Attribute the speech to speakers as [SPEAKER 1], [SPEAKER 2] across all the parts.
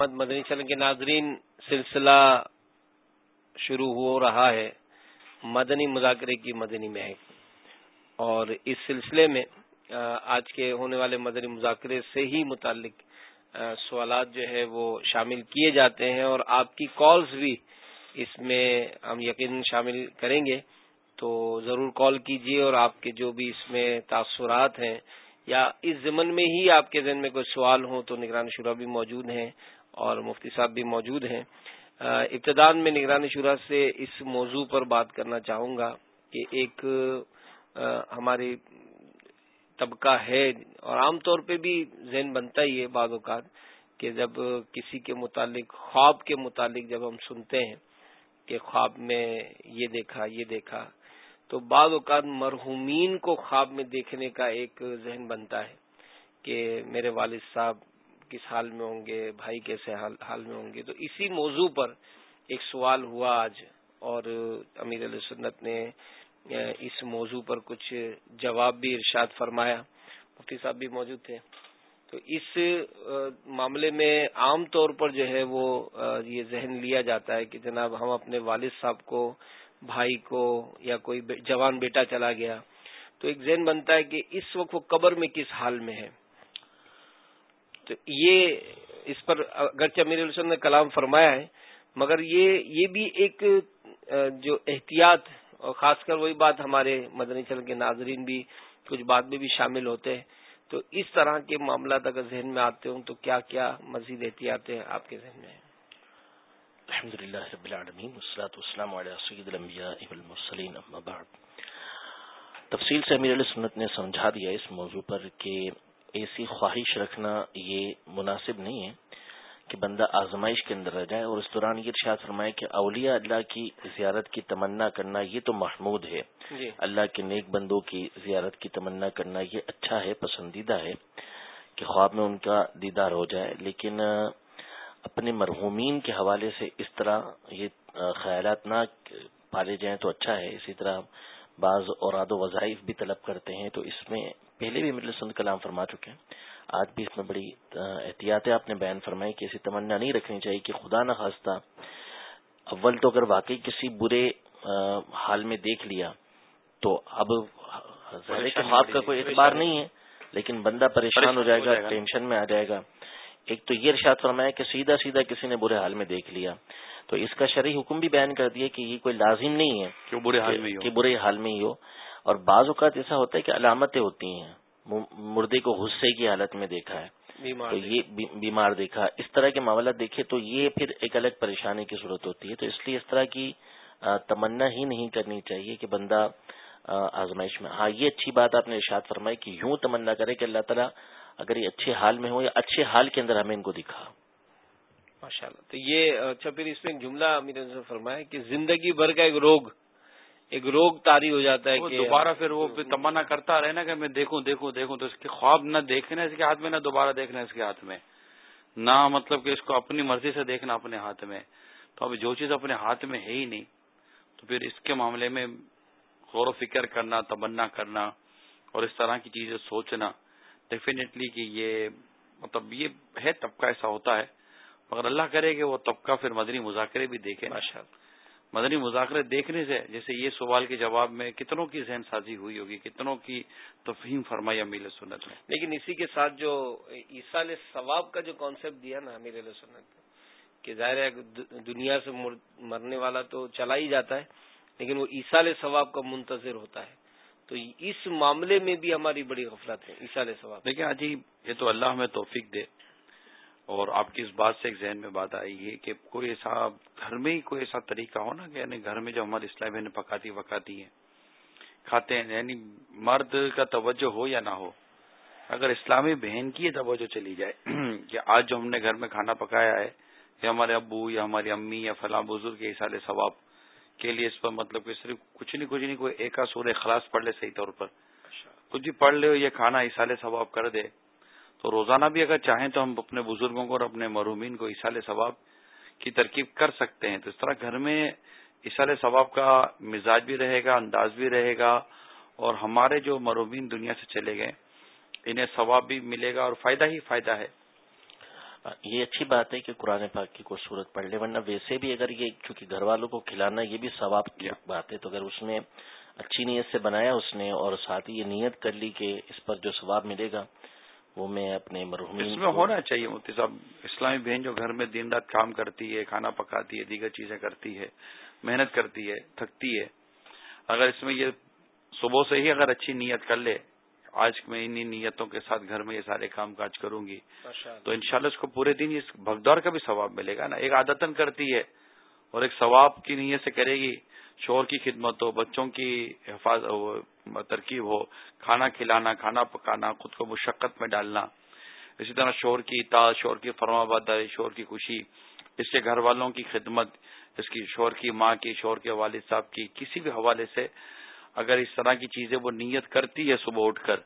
[SPEAKER 1] محمد مدنی چلن کے ناظرین، سلسلہ شروع ہو رہا ہے۔ مدنی مذاکرے کی مدنی مہک۔ اور اس سلسلے میں آج کے ہونے والے مدنی مذاکرے سے ہی متعلق سوالات جو ہے وہ شامل کیے جاتے ہیں۔ اور آپ کی کالز بھی اس میں ہم یقین شامل کریں گے۔ تو ضرور کال کیجیے اور آپ کے جو بھی اس میں تاثرات ہیں، یا اس ضمن میں ہی آپ کے ذہن میں کوئی سوال ہوں تو نگران شورا بھی موجود ہیں۔ اور مفتی صاحب بھی موجود ہیں۔ ابتدان میں نگرانی شورا سے اس موضوع پر بات کرنا چاہوں گا کہ ایک ہماری طبقہ ہے اور عام طور پہ بھی ذہن بنتا ہی ہے بعض اوقات کہ جب کسی کے متعلق، خواب کے متعلق جب ہم سنتے ہیں کہ خواب میں یہ دیکھا یہ دیکھا، تو بعض اوقات مرحومین کو خواب میں دیکھنے کا ایک ذہن بنتا ہے کہ میرے والد صاحب کس حال میں ہوں گے، بھائی کیسے حال میں ہوں گے؟ تو اسی موضوع پر ایک سوال ہوا آج اور امیر علیہ سنت نے اس موضوع پر کچھ جواب بھی ارشاد فرمایا۔ مفتی صاحب بھی موجود تھے۔ تو اس معاملے میں عام طور پر جو ہے وہ یہ ذہن لیا جاتا ہے کہ جناب ہم اپنے والد صاحب کو، بھائی کو یا کوئی جوان بیٹا چلا گیا۔ تو ایک ذہن بنتا ہے کہ اس وقت وہ قبر میں کس حال میں ہے۔ تو یہ اس پر اگرچہ میرے حسن نے کلام فرمایا ہے، مگر یہ یہ بھی ایک جو احتیاط، اور خاص کر وہی بات ہمارے مدنی چل کے ناظرین بھی، کچھ بات میں بھی شامل ہوتے ہیں۔ تو اس طرح کے معاملات اگر ذہن میں آتے ہوں تو کیا کیا مزید احتیاط ہیں آپ کے ذہن میں؟
[SPEAKER 2] الحمد للہ رب العالمین، والصلاة والسلام علی سید الانبیاء والمرسلین، اما بعد۔ تفصیل سے امیر علیہ سنت نے سمجھا دیا اس موضوع پر کہ ایسی خواہش رکھنا یہ مناسب نہیں ہے کہ بندہ آزمائش کے اندر رہ جائے اور اس دوران یہ ارشاد فرمائے کہ اولیاء اللہ کی زیارت کی تمنا کرنا یہ تو محمود ہے۔ جی۔ اللہ کے نیک بندوں کی زیارت کی تمنا کرنا یہ اچھا ہے پسندیدہ ہے کہ خواب میں ان کا دیدار ہو جائے۔ لیکن اپنے مرحومین کے حوالے سے اس طرح یہ خیالات نہ پالے جائیں تو اچھا ہے۔ اسی طرح بعض اوراد و وظائف بھی طلب کرتے ہیں تو اس میں پہلے بھی مطلب سند کلام فرما چکے ہیں۔ آج بھی اس میں بڑی احتیاط آپ نے بیان فرمائی کہ ایسی تمنا نہیں رکھنی چاہیے کہ خدا نہ خواستہ اول تو اگر واقعی کسی برے حال میں دیکھ لیا تو اب خواب کا کوئی اعتبار نہیں ہے لیکن بندہ پریشان ہو جائے گا ٹینشن میں آ جائے گا۔ ایک تو یہ ارشاد فرمایا کہ سیدھا سیدھا کسی نے برے حال میں دیکھ لیا۔ تو اس کا شرعی حکم بھی بیان کر دیا کہ یہ کوئی لازم نہیں ہے کہ برے حال میں ہی ہو۔ اور بعض اوقات ایسا ہوتا ہے کہ علامتیں ہوتی ہیں۔ مردے کو غصے کی حالت میں دیکھا ہے۔ تو یہ بیمار دیکھا۔ اس طرح کے معاملات دیکھے تو یہ پھر ایک الگ پریشانی کی صورت ہوتی ہے۔ تو اس لیے اس طرح کی تمنا ہی نہیں کرنی چاہیے کہ بندہ آزمائش میں ہاں یہ اچھی بات آپ نے ارشاد فرمائی کہ یوں تمنا کرے کہ اللہ تعالیٰ اگر یہ اچھے حال میں ہو یا اچھے حال کے اندر ہمیں ان کو دکھا۔
[SPEAKER 1] ماشاء اللہ تو یہ اچھا پھر اس میں ایک جملہ امیر فرمایا کہ زندگی بھر کا ایک روگ ایک روگ تاری ہو جاتا ہے
[SPEAKER 3] کہ دوبارہ پھر وہ تمنا کرتا رہے نا کہ میں دیکھوں دیکھوں دیکھوں تو اس کے خواب نہ دیکھنا اس کے ہاتھ میں نہ دوبارہ دیکھنا اس کے ہاتھ میں۔ نہ مطلب کہ اس کو اپنی مرضی سے دیکھنا اپنے ہاتھ میں۔ تو اب جو چیز اپنے ہاتھ میں ہے ہی نہیں تو پھر اس کے معاملے میں غور و فکر کرنا تمنا کرنا اور اس طرح کی چیزیں سوچنا ڈیفینیٹلی کہ یہ مطلب یہ ہے طبقہ ایسا ہوتا ہے۔ مگر اللہ کرے کہ وہ طبقہ پھر مدنی مذاکرے بھی دیکھے۔ مدنی مذاکرے دیکھنے سے جیسے یہ سوال کے جواب میں کتنوں کی ذہن سازی ہوئی ہوگی کتنوں کی تفہیم فرمائی امیر سنت میں
[SPEAKER 1] لیکن اسی کے ساتھ جو عیسال ثواب کا جو کانسیپٹ دیا نا امیر سنت کہ ظاہر ہے دنیا سے مرنے والا تو چلا ہی جاتا ہے لیکن وہ عیسال ثواب کا منتظر ہوتا ہے۔ تو اس معاملے میں بھی ہماری بڑی غفلت ہے عیسال ثواب
[SPEAKER 3] دیکھیں عجیب یہ تو اللہ ہمیں توفیق دے۔ اور آپ کی اس بات سے ایک ذہن میں بات آئی ہے کہ کوئی ایسا گھر میں ہی کوئی ایسا طریقہ ہو نا کہ یعنی گھر میں جو ہماری اسلائی بہنیں پکاتی وکاتی ہیں کھاتے ہیں یعنی مرد کا توجہ ہو یا نہ ہو اگر اسلامی بہن کی توجہ چلی جائے کہ آج جو ہم نے گھر میں کھانا پکایا ہے یا ہمارے ابو یا ہماری امی یا فلاں بزرگ کے سال ثواب کے لیے اس پر مطلب کہ صرف کچھ نہیں کچھ نہیں کوئی ایک سورہ خلاص پڑھ لے صحیح طور پر۔ کچھ بھی پڑھ لے یہ کھانا اسال ثواب کر دے تو روزانہ بھی اگر چاہیں تو ہم اپنے بزرگوں کو اور اپنے مرحومین کو اصال ثواب کی ترکیب کر سکتے ہیں۔ تو اس طرح گھر میں اصال ثواب کا مزاج بھی رہے گا انداز بھی رہے گا اور ہمارے جو مرحومین دنیا سے چلے گئے انہیں ثواب بھی ملے گا اور فائدہ ہی فائدہ ہے۔
[SPEAKER 2] یہ اچھی بات ہے کہ قرآن پاک کی کوئی صورت پڑھ لے ورنہ ویسے بھی اگر یہ چونکہ گھر والوں کو کھلانا یہ بھی ثواب کی بات ہے تو اگر اس نے اچھی نیت سے بنایا اس نے اور ساتھ ہی یہ نیت کر لی کہ اس پر جو ثواب ملے گا وہ میں اپنے مرحوم
[SPEAKER 3] اس میں ہونا چاہیے مفتی صاحب۔ اسلامی بہن جو گھر میں دن رات کام کرتی ہے کھانا پکاتی ہے دیگر چیزیں کرتی ہے محنت کرتی ہے تھکتی ہے۔ اگر اس میں یہ صبح سے ہی اگر اچھی نیت کر لے آج میں انہیں نیتوں کے ساتھ گھر میں یہ سارے کام کاج کروں گی تو انشاءاللہ اس کو پورے دن اس بھگدور کا بھی ثواب ملے گا نا۔ ایک عادتن کرتی ہے اور ایک ثواب کی نیت سے کرے گی، شور کی خدمت ہو، بچوں کی حفاظت ترکیب ہو، کھانا کھلانا، کھانا پکانا، خود کو مشقت میں ڈالنا۔ اسی طرح شور کی اطاعت، شور کی فرما برداری، شور کی خوشی، اس کے گھر والوں کی خدمت، اس کی شور کی ماں کی، شور کے والد صاحب کی، کسی بھی حوالے سے اگر اس طرح کی چیزیں وہ نیت کرتی ہے صبح اٹھ کر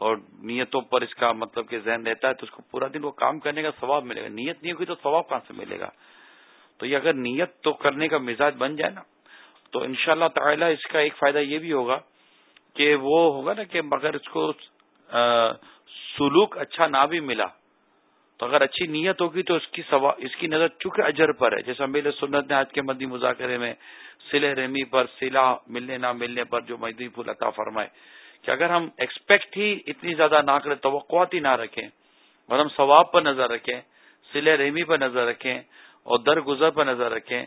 [SPEAKER 3] اور نیتوں پر اس کا مطلب کہ ذہن رہتا ہے تو اس کو پورا دن وہ کام کرنے کا ثواب ملے گا۔ نیت نہیں ہوگی تو ثواب کہاں سے ملے گا؟ تو یہ اگر نیت تو کرنے کا مزاج بن جائے نا، تو ان شاء اللہ تعالی اس کا ایک فائدہ یہ بھی ہوگا کہ وہ ہوگا نا کہ اگر اس کو سلوک اچھا نہ بھی ملا، تو اگر اچھی نیت ہوگی تو اس کی سوا، اس کی نظر چونکہ اجر پر ہے جیسا میرے سنت نے آج کے مدی مذاکرے میں سلے رحمی پر سلا ملنے نہ ملنے پر جو مدی پھول عطا فرمائے کہ اگر ہم ایکسپیکٹ ہی اتنی زیادہ نہ کریں، توقعات ہی نہ رکھیں اور ہم ثواب پر نظر رکھیں سلے رحمی پر نظر رکھیں اور درگزر پر نظر رکھیں،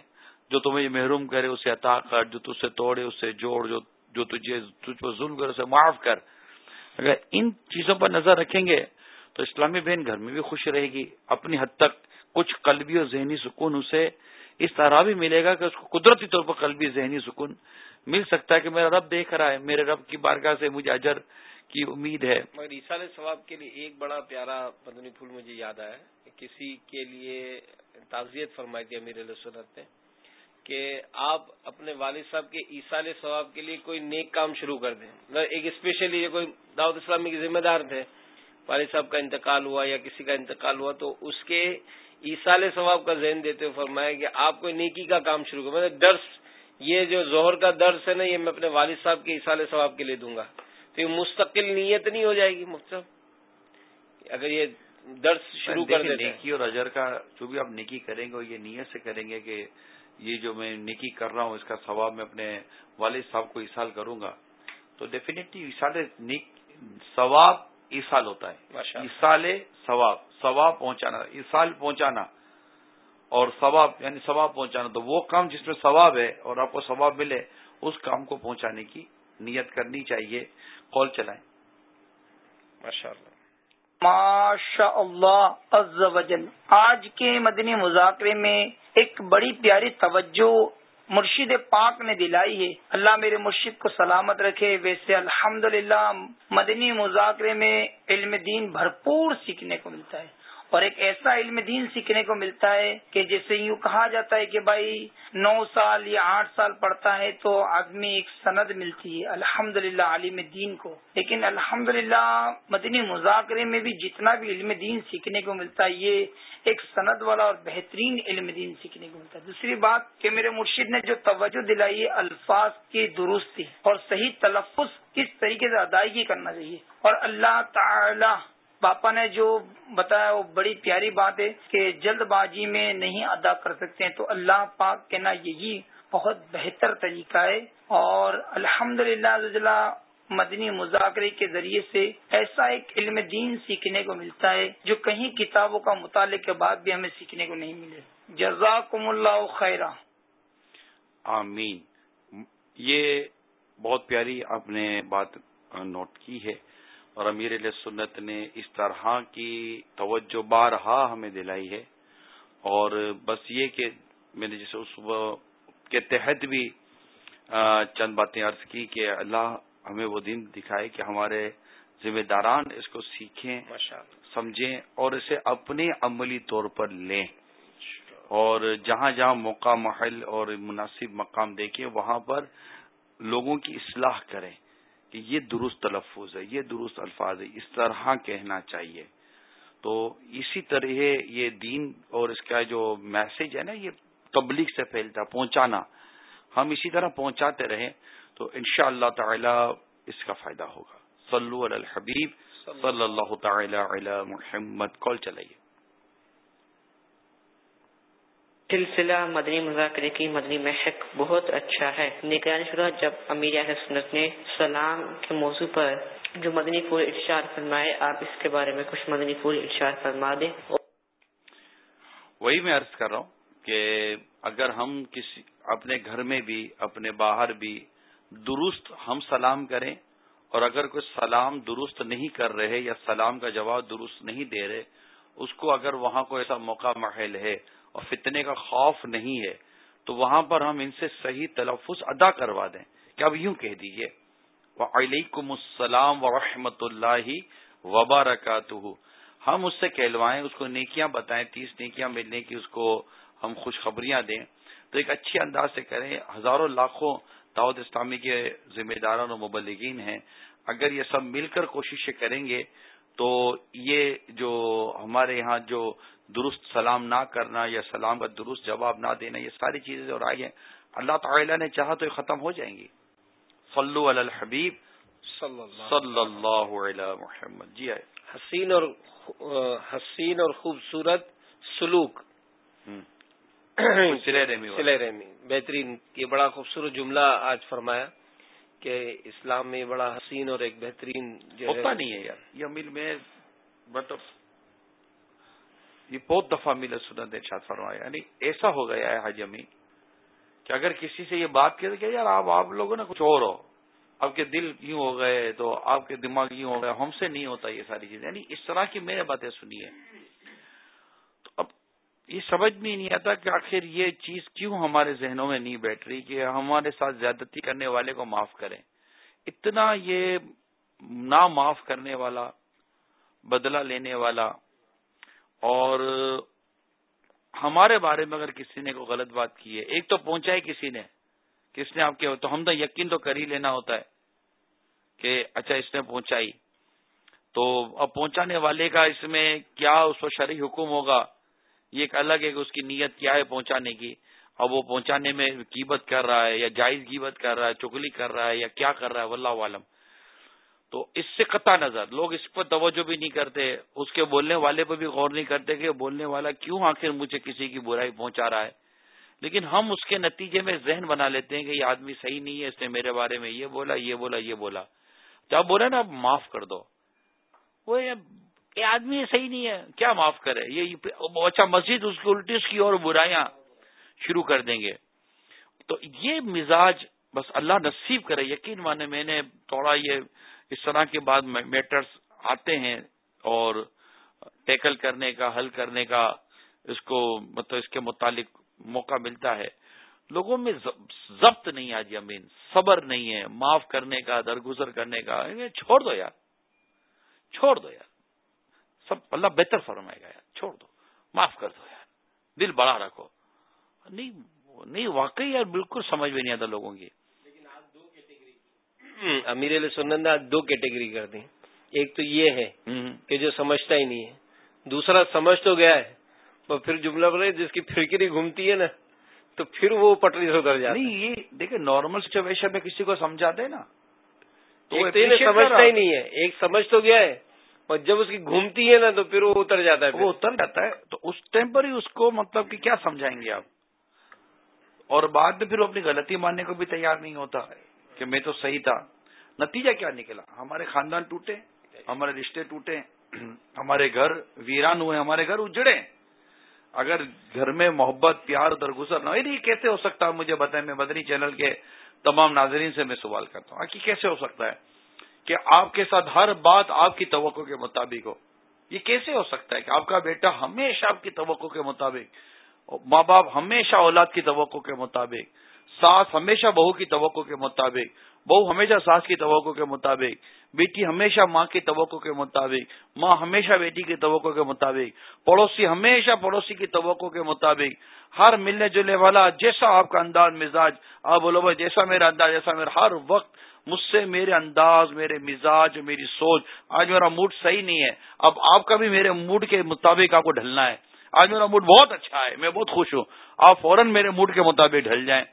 [SPEAKER 3] جو تمہیں محروم کرے، اسے عطا کر، جو تجھ سے توڑے، اسے جوڑ، جو جو تجھے تجھ پر ظلم کرے اسے معاف کر۔ اگر ان چیزوں پر نظر رکھیں گے، تو اسلامی بہن گھر میں بھی خوش رہے گی۔ اپنی حد تک کچھ قلبی اور ذہنی سکون اسے اس طرح بھی ملے گا کہ اس کو قدرتی طور پر قلبی ذہنی سکون مل سکتا ہے کہ میرا رب دیکھ رہا ہے، میرے رب کی بارگاہ سے مجھے اجر کی امید ہے۔
[SPEAKER 1] مگر عیسال ثواب کے لیے ایک بڑا پیارا مدنی پھول مجھے یاد آیا۔ کسی کے لیے تعزیت فرمائی تھی امیر سنت نے کہ آپ اپنے والد صاحب کے عیسال ثواب کے لیے کوئی نیک کام شروع کر دیں۔ مطلب ایک اسپیشلی یہ کوئی دعوت اسلامی کے ذمہ دار تھے۔ والد صاحب کا انتقال ہوا یا کسی کا انتقال ہوا تو اس کے عیسال ثواب کا ذہن دیتے ہوئے فرمایا کہ آپ کوئی نیکی کا کام شروع کریں مطلب درس، یہ جو زہر کا درس ہے نا، یہ میں اپنے والد صاحب کے عیسال ثواب کے لیے دوں گا۔ تو یہ مستقل نیت نہیں ہو جائے گی مختلف اگر یہ درس شروع کر دیں
[SPEAKER 3] نیکی اور اجر کا جو بھی آپ نیکی کریں گے یہ نیت سے کریں گے کہ یہ جو میں نیکی کر رہا ہوں اس کا ثواب میں اپنے والد صاحب کو اصال کروں گا۔ تو ڈیفینیٹلی ثواب ایسال ہوتا ہے۔ ایسال ثواب ثواب پہنچانا ایسال پہنچانا اور ثواب یعنی ثواب پہنچانا۔ تو وہ کام جس میں ثواب ہے اور آپ کو ثواب ملے اس کام کو پہنچانے کی نیت کرنی چاہیے۔ کال چلائیں۔
[SPEAKER 4] ماشاء اللہ ماشاء اللہ آج کے مدنی مذاکرے میں ایک بڑی پیاری توجہ مرشد پاک نے دلائی ہے۔ اللہ میرے مرشد کو سلامت رکھے۔ ویسے الحمد مدنی مذاکرے میں علم دین بھرپور سیکھنے کو ملتا ہے۔ اور ایک ایسا علم دین سیکھنے کو ملتا ہے کہ جیسے یوں کہا جاتا ہے کہ بھائی نو سال یا آٹھ سال پڑھتا ہے تو آدمی ایک سند ملتی ہے الحمد للہ عالم دین کو۔ لیکن الحمد للہ مدنی مذاکرے میں بھی جتنا بھی علم دین سیکھنے کو ملتا ہے، یہ ایک سند والا اور بہترین علم دین سیکھنے کو ملتا ہے۔ دوسری بات کہ میرے مرشد نے جو توجہ دلائی ہے، الفاظ کی درستی اور صحیح تلفظ کس طریقے سے ادائیگی کرنا چاہیے۔ اور اللہ تعالی پاپا نے جو بتایا وہ بڑی پیاری بات ہے کہ جلد بازی میں نہیں ادا کر سکتے ہیں، تو اللہ پاک کہنا یہی بہت بہتر طریقہ ہے۔ اور الحمد للہ مدنی مذاکرے کے ذریعے سے ایسا ایک علم دین سیکھنے کو ملتا ہے جو کہیں کتابوں کا مطالعے کے بعد بھی ہمیں سیکھنے کو نہیں ملے۔ جزاکم اللہ خیرہ
[SPEAKER 3] آمین۔ یہ بہت پیاری آپ نے بات نوٹ کی ہے۔ اور امیر علیہ سنت نے اس طرح کی توجہ بارہا ہمیں دلائی ہے اور بس یہ کہ میں نے جیسے اس کے تحت بھی چند باتیں عرض کی کہ اللہ ہمیں وہ دن دکھائے کہ ہمارے ذمہ داران اس کو سیکھیں سمجھیں اور اسے اپنے عملی طور پر لیں۔ اور جہاں جہاں موقع محل اور مناسب مقام دیکھیں وہاں پر لوگوں کی اصلاح کریں۔ کہ یہ درست تلفظ ہے، یہ درست الفاظ ہے، اس طرح کہنا چاہیے۔ تو اسی طرح یہ دین اور اس کا جو میسج ہے نا، یہ تبلیغ سے پھیلتا، پہنچانا، ہم اسی طرح پہنچاتے رہیں تو ان شاء اللہ تعالی اس کا فائدہ ہوگا۔ صلو علی الحبیب، صلی اللہ تعالی علی محمد۔ کال چلائیے۔
[SPEAKER 5] سلسلہ مدنی مذاکرے کی مدنی محک بہت اچھا ہے۔ نگرانی شدہ جب امیر سنت نے سلام کے موضوع پر جو مدنی پور ارشاد فرمائے، آپ اس کے بارے میں کچھ مدنی پور ارشاد فرما دیں۔
[SPEAKER 3] وہی میں عرض کر رہا ہوں کہ اگر ہم کسی اپنے گھر میں بھی، اپنے باہر بھی درست ہم سلام کریں اور اگر کوئی سلام درست نہیں کر رہے یا سلام کا جواب درست نہیں دے رہے، اس کو اگر وہاں کو ایسا موقع محل ہے اور فتنے کا خوف نہیں ہے، تو وہاں پر ہم ان سے صحیح تلفظ ادا کروا دیں۔ کہ اب یوں کہہ دیجیے وعلیکم السلام ورحمۃ اللہ وبرکاتہ۔ ہم اس سے کہلوائیں، اس کو نیکیاں بتائیں، تیس نیکیاں ملنے کی اس کو ہم خوشخبریاں دیں۔ تو ایک اچھی انداز سے کریں، ہزاروں لاکھوں دعوت اسلامی کے ذمہ داران و مبلگین ہیں۔ اگر یہ سب مل کر کوششیں کریں گے، تو یہ جو ہمارے یہاں جو درست سلام نہ کرنا یا سلام کا درست جواب نہ دینا یہ ساری چیزیں جو آئی ہیں اللہ تعالی نے چاہا تو یہ ختم ہو جائیں گی۔ صلو علی الحبیب۔ صلی اللہ علیہ محمد۔ جی آئے۔
[SPEAKER 1] حسین اور حسین اور خوبصورت سلوک۔ رحمی بہترین یہ بڑا خوبصورت جملہ آج فرمایا کہ اسلام میں بڑا حسین اور ایک بہترین
[SPEAKER 3] ہوتا نہیں ہے یار۔ یہ مل میں مطلب یہ بہت دفعہ مل سنت ارشاد فرمایا۔ یعنی ایسا ہو گیا ہے حج امی کہ اگر کسی سے یہ بات کہ یار آپ آپ لوگوں نے کچھ اور ہو، آپ کے دل یوں ہو گئے تو آپ کے دماغ یوں ہو گئے، ہم سے نہیں ہوتا یہ ساری چیزیں۔ یعنی اس طرح کی میں نے باتیں سنی ہے تو اب یہ سمجھ میں نہیں آتا کہ آخر یہ چیز کیوں ہمارے ذہنوں میں نہیں بیٹھ رہی کہ ہمارے ساتھ زیادتی کرنے والے کو معاف کریں۔ اتنا یہ نہ معاف کرنے والا، بدلہ لینے والا اور ہمارے بارے میں اگر کسی نے کوئی غلط بات کی ہے، ایک تو پہنچا ہے کسی نے، کس نے آپ کے تو ہم تو یقین تو کر ہی لینا ہوتا ہے کہ اچھا اس نے پہنچائی۔ تو اب پہنچانے والے کا اس میں کیا اس کو شرعی حکم ہوگا؟ یہ ایک الگ ہے کہ اس کی نیت کیا ہے پہنچانے کی۔ اب وہ پہنچانے میں قیمت کر رہا ہے یا جائز قیمت کر رہا ہے، چگلی کر رہا ہے یا کیا کر رہا ہے، واللہ عالم۔ تو اس سے قطع نظر۔ لوگ اس پر توجہ بھی نہیں کرتے۔ اس کے بولنے والے پہ بھی غور نہیں کرتے کہ بولنے والا کیوں آخر مجھے کسی کی برائی پہنچا رہا ہے۔ لیکن ہم اس کے نتیجے میں ذہن بنا لیتے ہیں کہ یہ آدمی صحیح نہیں ہے، اس نے میرے بارے میں یہ بولا یہ بولا یہ بولا۔ جب بولے نا، اب معاف کر دو۔ وہ یہ آدمی صحیح نہیں ہے، کیا معاف کرے؟ یہ اچھا مسجد اس کی الٹی، اس کی اور برائیاں شروع کر دیں گے۔ تو یہ مزاج بس اللہ نصیب کرے، یقین مانے میں نے تھوڑا یہ اس طرح کے بعد میٹرز آتے ہیں اور ٹیکل کرنے کا، حل کرنے کا اس کو مطلب اس کے متعلق موقع ملتا ہے۔ لوگوں میں ضبط نہیں آج جی امین، صبر نہیں ہے، معاف کرنے کا، درگزر کرنے کا چھوڑ دو یار۔ چھوڑ دو یار۔ سب اللہ بہتر فرمائے گا یار، چھوڑ دو۔ معاف کر دو یار۔ دل بڑا رکھو۔ نہیں نہیں، واقعی یار، بالکل سمجھ میں نہیں آتا لوگوں کی۔
[SPEAKER 1] امیر علیہ سنت نے دو کیٹیگری کر دی ایک تو یہ ہے کہ جو سمجھتا ہی نہیں ہے۔ دوسرا سمجھ تو گیا ہے اور پھر جملہ بولے جس کی پھرکری گھومتی ہے نا تو پھر وہ پٹری سے اتر جاتا
[SPEAKER 3] نہیں یہ دیکھیں نارمل سچویشن میں کسی کو سمجھاتے ہیں نا
[SPEAKER 1] تو سمجھتا ہی نہیں ہے۔ ایک سمجھ تو گیا ہے اور جب اس کی گھومتی ہے نا تو پھر وہ اتر جاتا ہے۔
[SPEAKER 3] وہ اتر جاتا ہے تو اس ٹائم پر ہی اس کو مطلب کہ کیا سمجھائیں گے آپ؟ اور بعد میں پھر وہ اپنی غلطی ماننے کو بھی تیار نہیں ہوتا۔ کہ میں تو صحیح تھا۔ نتیجہ کیا نکلا؟ ہمارے خاندان ٹوٹے، ہمارے رشتے ٹوٹے، ہمارے گھر ویران ہوئے، ہمارے گھر اجڑے۔ اگر گھر میں محبت، پیار درگزر نہ یہ کیسے ہو سکتا ہے؟ مجھے بتائیں، میں بدنی چینل کے تمام ناظرین سے میں سوال کرتا ہوں۔ کہ کیسے ہو سکتا ہے کہ آپ کے ساتھ ہر بات آپ کی توقع کے مطابق ہو؟ یہ کیسے ہو سکتا ہے کہ آپ کا بیٹا ہمیشہ آپ کی توقع کے مطابق ماں باپ ہمیشہ اولاد کی توقع کے مطابق ساس ہمیشہ بہو کی توقع کے مطابق، بہو ہمیشہ ساس کی توقع کے مطابق، بیٹی ہمیشہ ماں کی توقع کے مطابق، ماں ہمیشہ بیٹی کی توقع کے مطابق، پڑوسی ہمیشہ پڑوسی کی توقع کے مطابق، ہر ملنے جلنے والا جیسا آپ کا انداز مزاج، آپ بولو بھائی جیسا میرا انداز، جیسا میرا، ہر وقت مجھ سے میرے انداز، میرے مزاج، میری سوچ، آج میرا موڈ صحیح نہیں ہے، اب آپ کا بھی میرے موڈ کے مطابق آپ کو ڈھلنا ہے۔ آج میرا موڈ بہت اچھا ہے، میں بہت خوش ہوں۔ آپ فوراً میرے موڈ کے مطابق ڈھل جائیں۔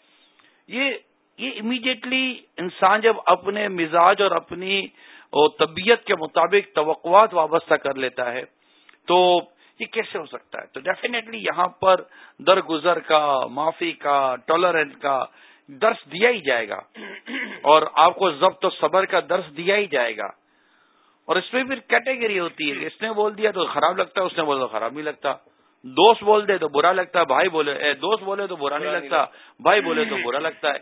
[SPEAKER 3] یہ یہ امیڈیٹلی انسان جب اپنے مزاج اور اپنی طبیعت کے مطابق توقعات وابستہ کر لیتا ہے، تو یہ کیسے ہو سکتا ہے؟ تو ڈیفینیٹلی یہاں پر درگزر کا، معافی کا ٹالرنس کا درس دیا ہی جائے گا۔ اور آپ کو ضبط و صبر کا درس دیا ہی جائے گا۔ اور اس میں پھر کیٹیگری ہوتی ہے اس نے بول دیا تو خراب لگتا ہے، اس نے بولا تو خراب نہیں لگتا۔ دوست بول دے تو برا لگتا ہے بھائی بولے اے دوست بولے تو برا نہیں لگتا بھائی بولے تو برا لگتا ہے۔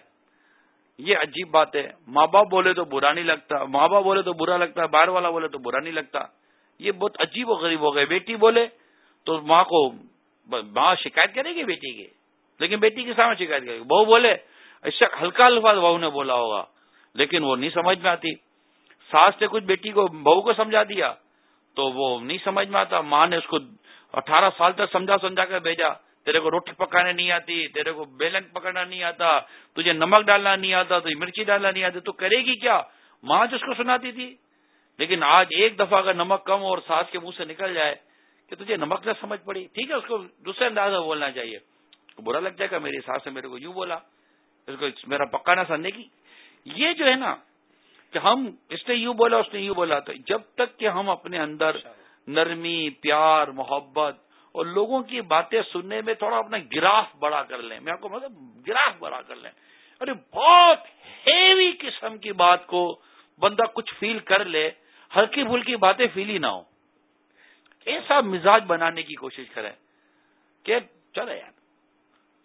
[SPEAKER 3] یہ عجیب بات ہے۔ ماں باپ بولے تو برا نہیں لگتا ماں باپ بولے تو برا لگتا ہے باہر والا بولے تو برا نہیں لگتا۔ یہ بہت عجیب و غریب ہو گئے۔ بیٹی بولے تو ماں کو ماں شکایت کرے گی بیٹی کی؟ لیکن بیٹی کے سامنے شکایت کرے گی۔ بہو بولے اس سے ہلکا الفاظ بہو نے بولا ہوگا لیکن وہ نہیں سمجھ میں آتی۔ ساس نے کچھ بیٹی کو بہو کو سمجھا دیا تو وہ نہیں سمجھ میں آتا۔ ماں نے اس کو اٹھارہ سال تک سمجھا سمجھا کر بھیجا، تیرے کو روٹی پکانے نہیں آتی، تیرے کو بیلن پکڑنا نہیں آتا، تجھے نمک ڈالنا نہیں آتا، تجھے مرچی ڈالنا نہیں آتی، تو کرے گی کیا؟ ماں جس کو سناتی تھی۔ لیکن آج ایک دفعہ اگر نمک کم اور ساس کے منہ سے نکل جائے کہ تجھے نمک نہ سمجھ پڑی، ٹھیک ہے، اس کو دوسرے انداز میں بولنا چاہیے۔ برا لگ جائے گا، میری ساس نے میرے کو یوں بولا۔ اس کو میرا پکا نہ سننے کی۔ یہ جو ہے نا، کہ ہم اس نے یوں بولا، اس نے یوں بولا، تو جب تک کہ ہم اپنے اندر نرمی، پیار، محبت، اور لوگوں کی باتیں سننے میں تھوڑا اپنا گراف بڑا کر لیں۔ میں آپ کو مطلب گراف بڑا کر لیں۔ ارے، بہت ہیوی قسم کی بات کو بندہ کچھ فیل کر لے، ہلکی پھلکی باتیں فیل ہی نہ ہو ایسا مزاج بنانے کی کوشش کریں کہ چلے یار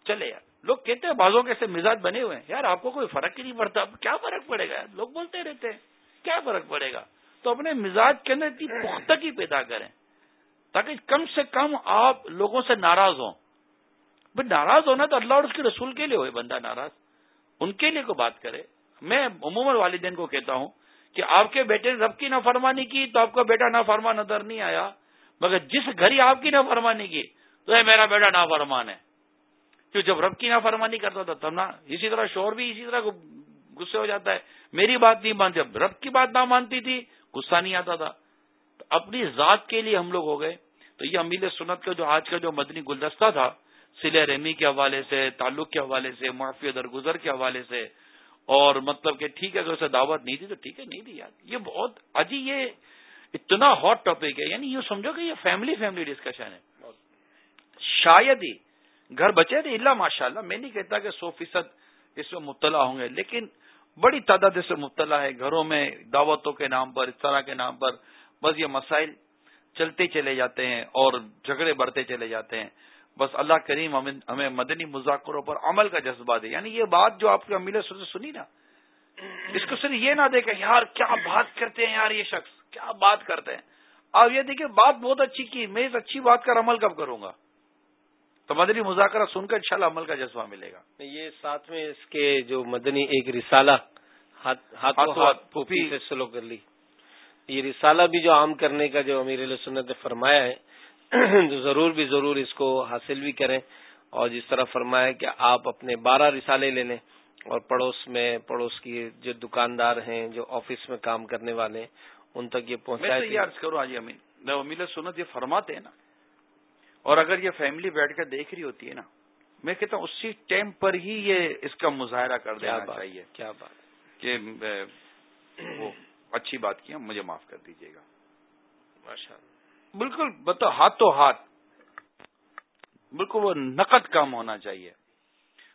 [SPEAKER 3] چلے یار۔ لوگ کہتے ہیں بازوں کے ایسے مزاج بنے ہوئے ہیں۔ یار، آپ کو کوئی فرق ہی نہیں پڑتا کیا فرق پڑے گا؟ لوگ بولتے رہتے ہیں، کیا فرق پڑے گا؟ تو اپنے مزاج کے اندر اتنی پختگی پیدا کریں تاکہ کم سے کم آپ لوگوں سے ناراض ہوں۔ بھائی ناراض ہونا تو اللہ اور اس کے رسول کے لیے ہوئے، بندہ ناراض۔ ان کے لیے کو بات کرے۔ میں عموماً والدین کو کہتا ہوں کہ آپ کے بیٹے نے رب کی نافرمانی کی تو آپ کا بیٹا نافرمان نظر نہیں آیا۔ مگر جس گھر آپ کی نافرمانی کی تو میرا بیٹا نافرمان ہے۔ کہ جب رب کی نافرمانی کرتا تھا تب نا اسی طرح شور بھی اسی طرح غصے ہو جاتا ہے۔ میری بات نہیں مانتی جب رب کی بات نہ مانتی تھی غصہ نہیں آتا تھا۔ تو اپنی ذات کے لیے ہم لوگ ہو گئے۔ تو یہ امیل سنت کا جو آج کا جو مدنی گلدستہ تھا سلے رحمی کے حوالے سے، تعلق کے حوالے سے، معافی درگزر کے حوالے سے، اور مطلب کہ ٹھیک ہے اگر اسے دعوت نہیں دی تو ٹھیک ہے، نہیں دی یار۔ یہ بہت اجی یہ اتنا ہاٹ ٹاپک ہے۔ یعنی یہ سمجھو کہ یہ فیملی فیملی ڈسکشن ہے۔ شاید ہی گھر بچے تھے، اللہ ماشاء اللہ میں نہیں کہتا کہ سو فیصد اس میں مبتلا ہوں گے، لیکن بڑی تعداد اس میں مبتلا ہے گھروں میں، دعوتوں کے نام پر اس طرح کے نام پر۔ بس یہ مسائل چلتے چلے جاتے ہیں اور جھگڑے بڑھتے چلے جاتے ہیں۔ بس اللہ کریم ہمیں مدنی مذاکروں پر عمل کا جذبہ دے۔ یعنی یہ بات جو آپ کے امیل سے سنی نا۔ اس کو صرف یہ نہ دیکھیں، یار کیا بات کرتے ہیں یار یہ شخص؟ کیا بات کرتے ہیں؟ آپ یہ دیکھیں، بات بہت اچھی کی، میں اس اچھی بات کا عمل کب کروں گا؟ تو مدنی مذاکرہ سن کر انشاءاللہ عمل کا جذبہ ملے گا۔
[SPEAKER 1] یہ ساتھ میں اس کے جو مدنی ایک رسالہ ہاتھ سلو کر لی۔ یہ رسالہ بھی جو عام کرنے کا جو امیر علیہ سنت نے فرمایا ہے جو ضرور بھی ضرور اس کو حاصل بھی کریں۔ اور جس طرح فرمایا کہ آپ اپنے بارہ رسالے لے لیں اور پڑوس میں پڑوس کی جو دکاندار ہیں جو آفس میں کام کرنے والے ان تک یہ پہنچائے
[SPEAKER 3] کرو آج امین امیر سنت یہ فرماتے ہیں نا اور اگر یہ فیملی بیٹھ کر دیکھ رہی ہوتی ہے نا میں کہتا ہوں اسی ٹائم پر ہی یہ اس کا مظاہرہ کر دینا چاہیے۔
[SPEAKER 1] کیا بات۔
[SPEAKER 3] کہ وہ اچھی بات کی مجھے معاف کر دیجیے گا۔
[SPEAKER 1] ماشاء
[SPEAKER 3] بالکل بتاؤ ہاتھ تو ہاتھ۔ بالکل وہ نقد کام ہونا چاہیے۔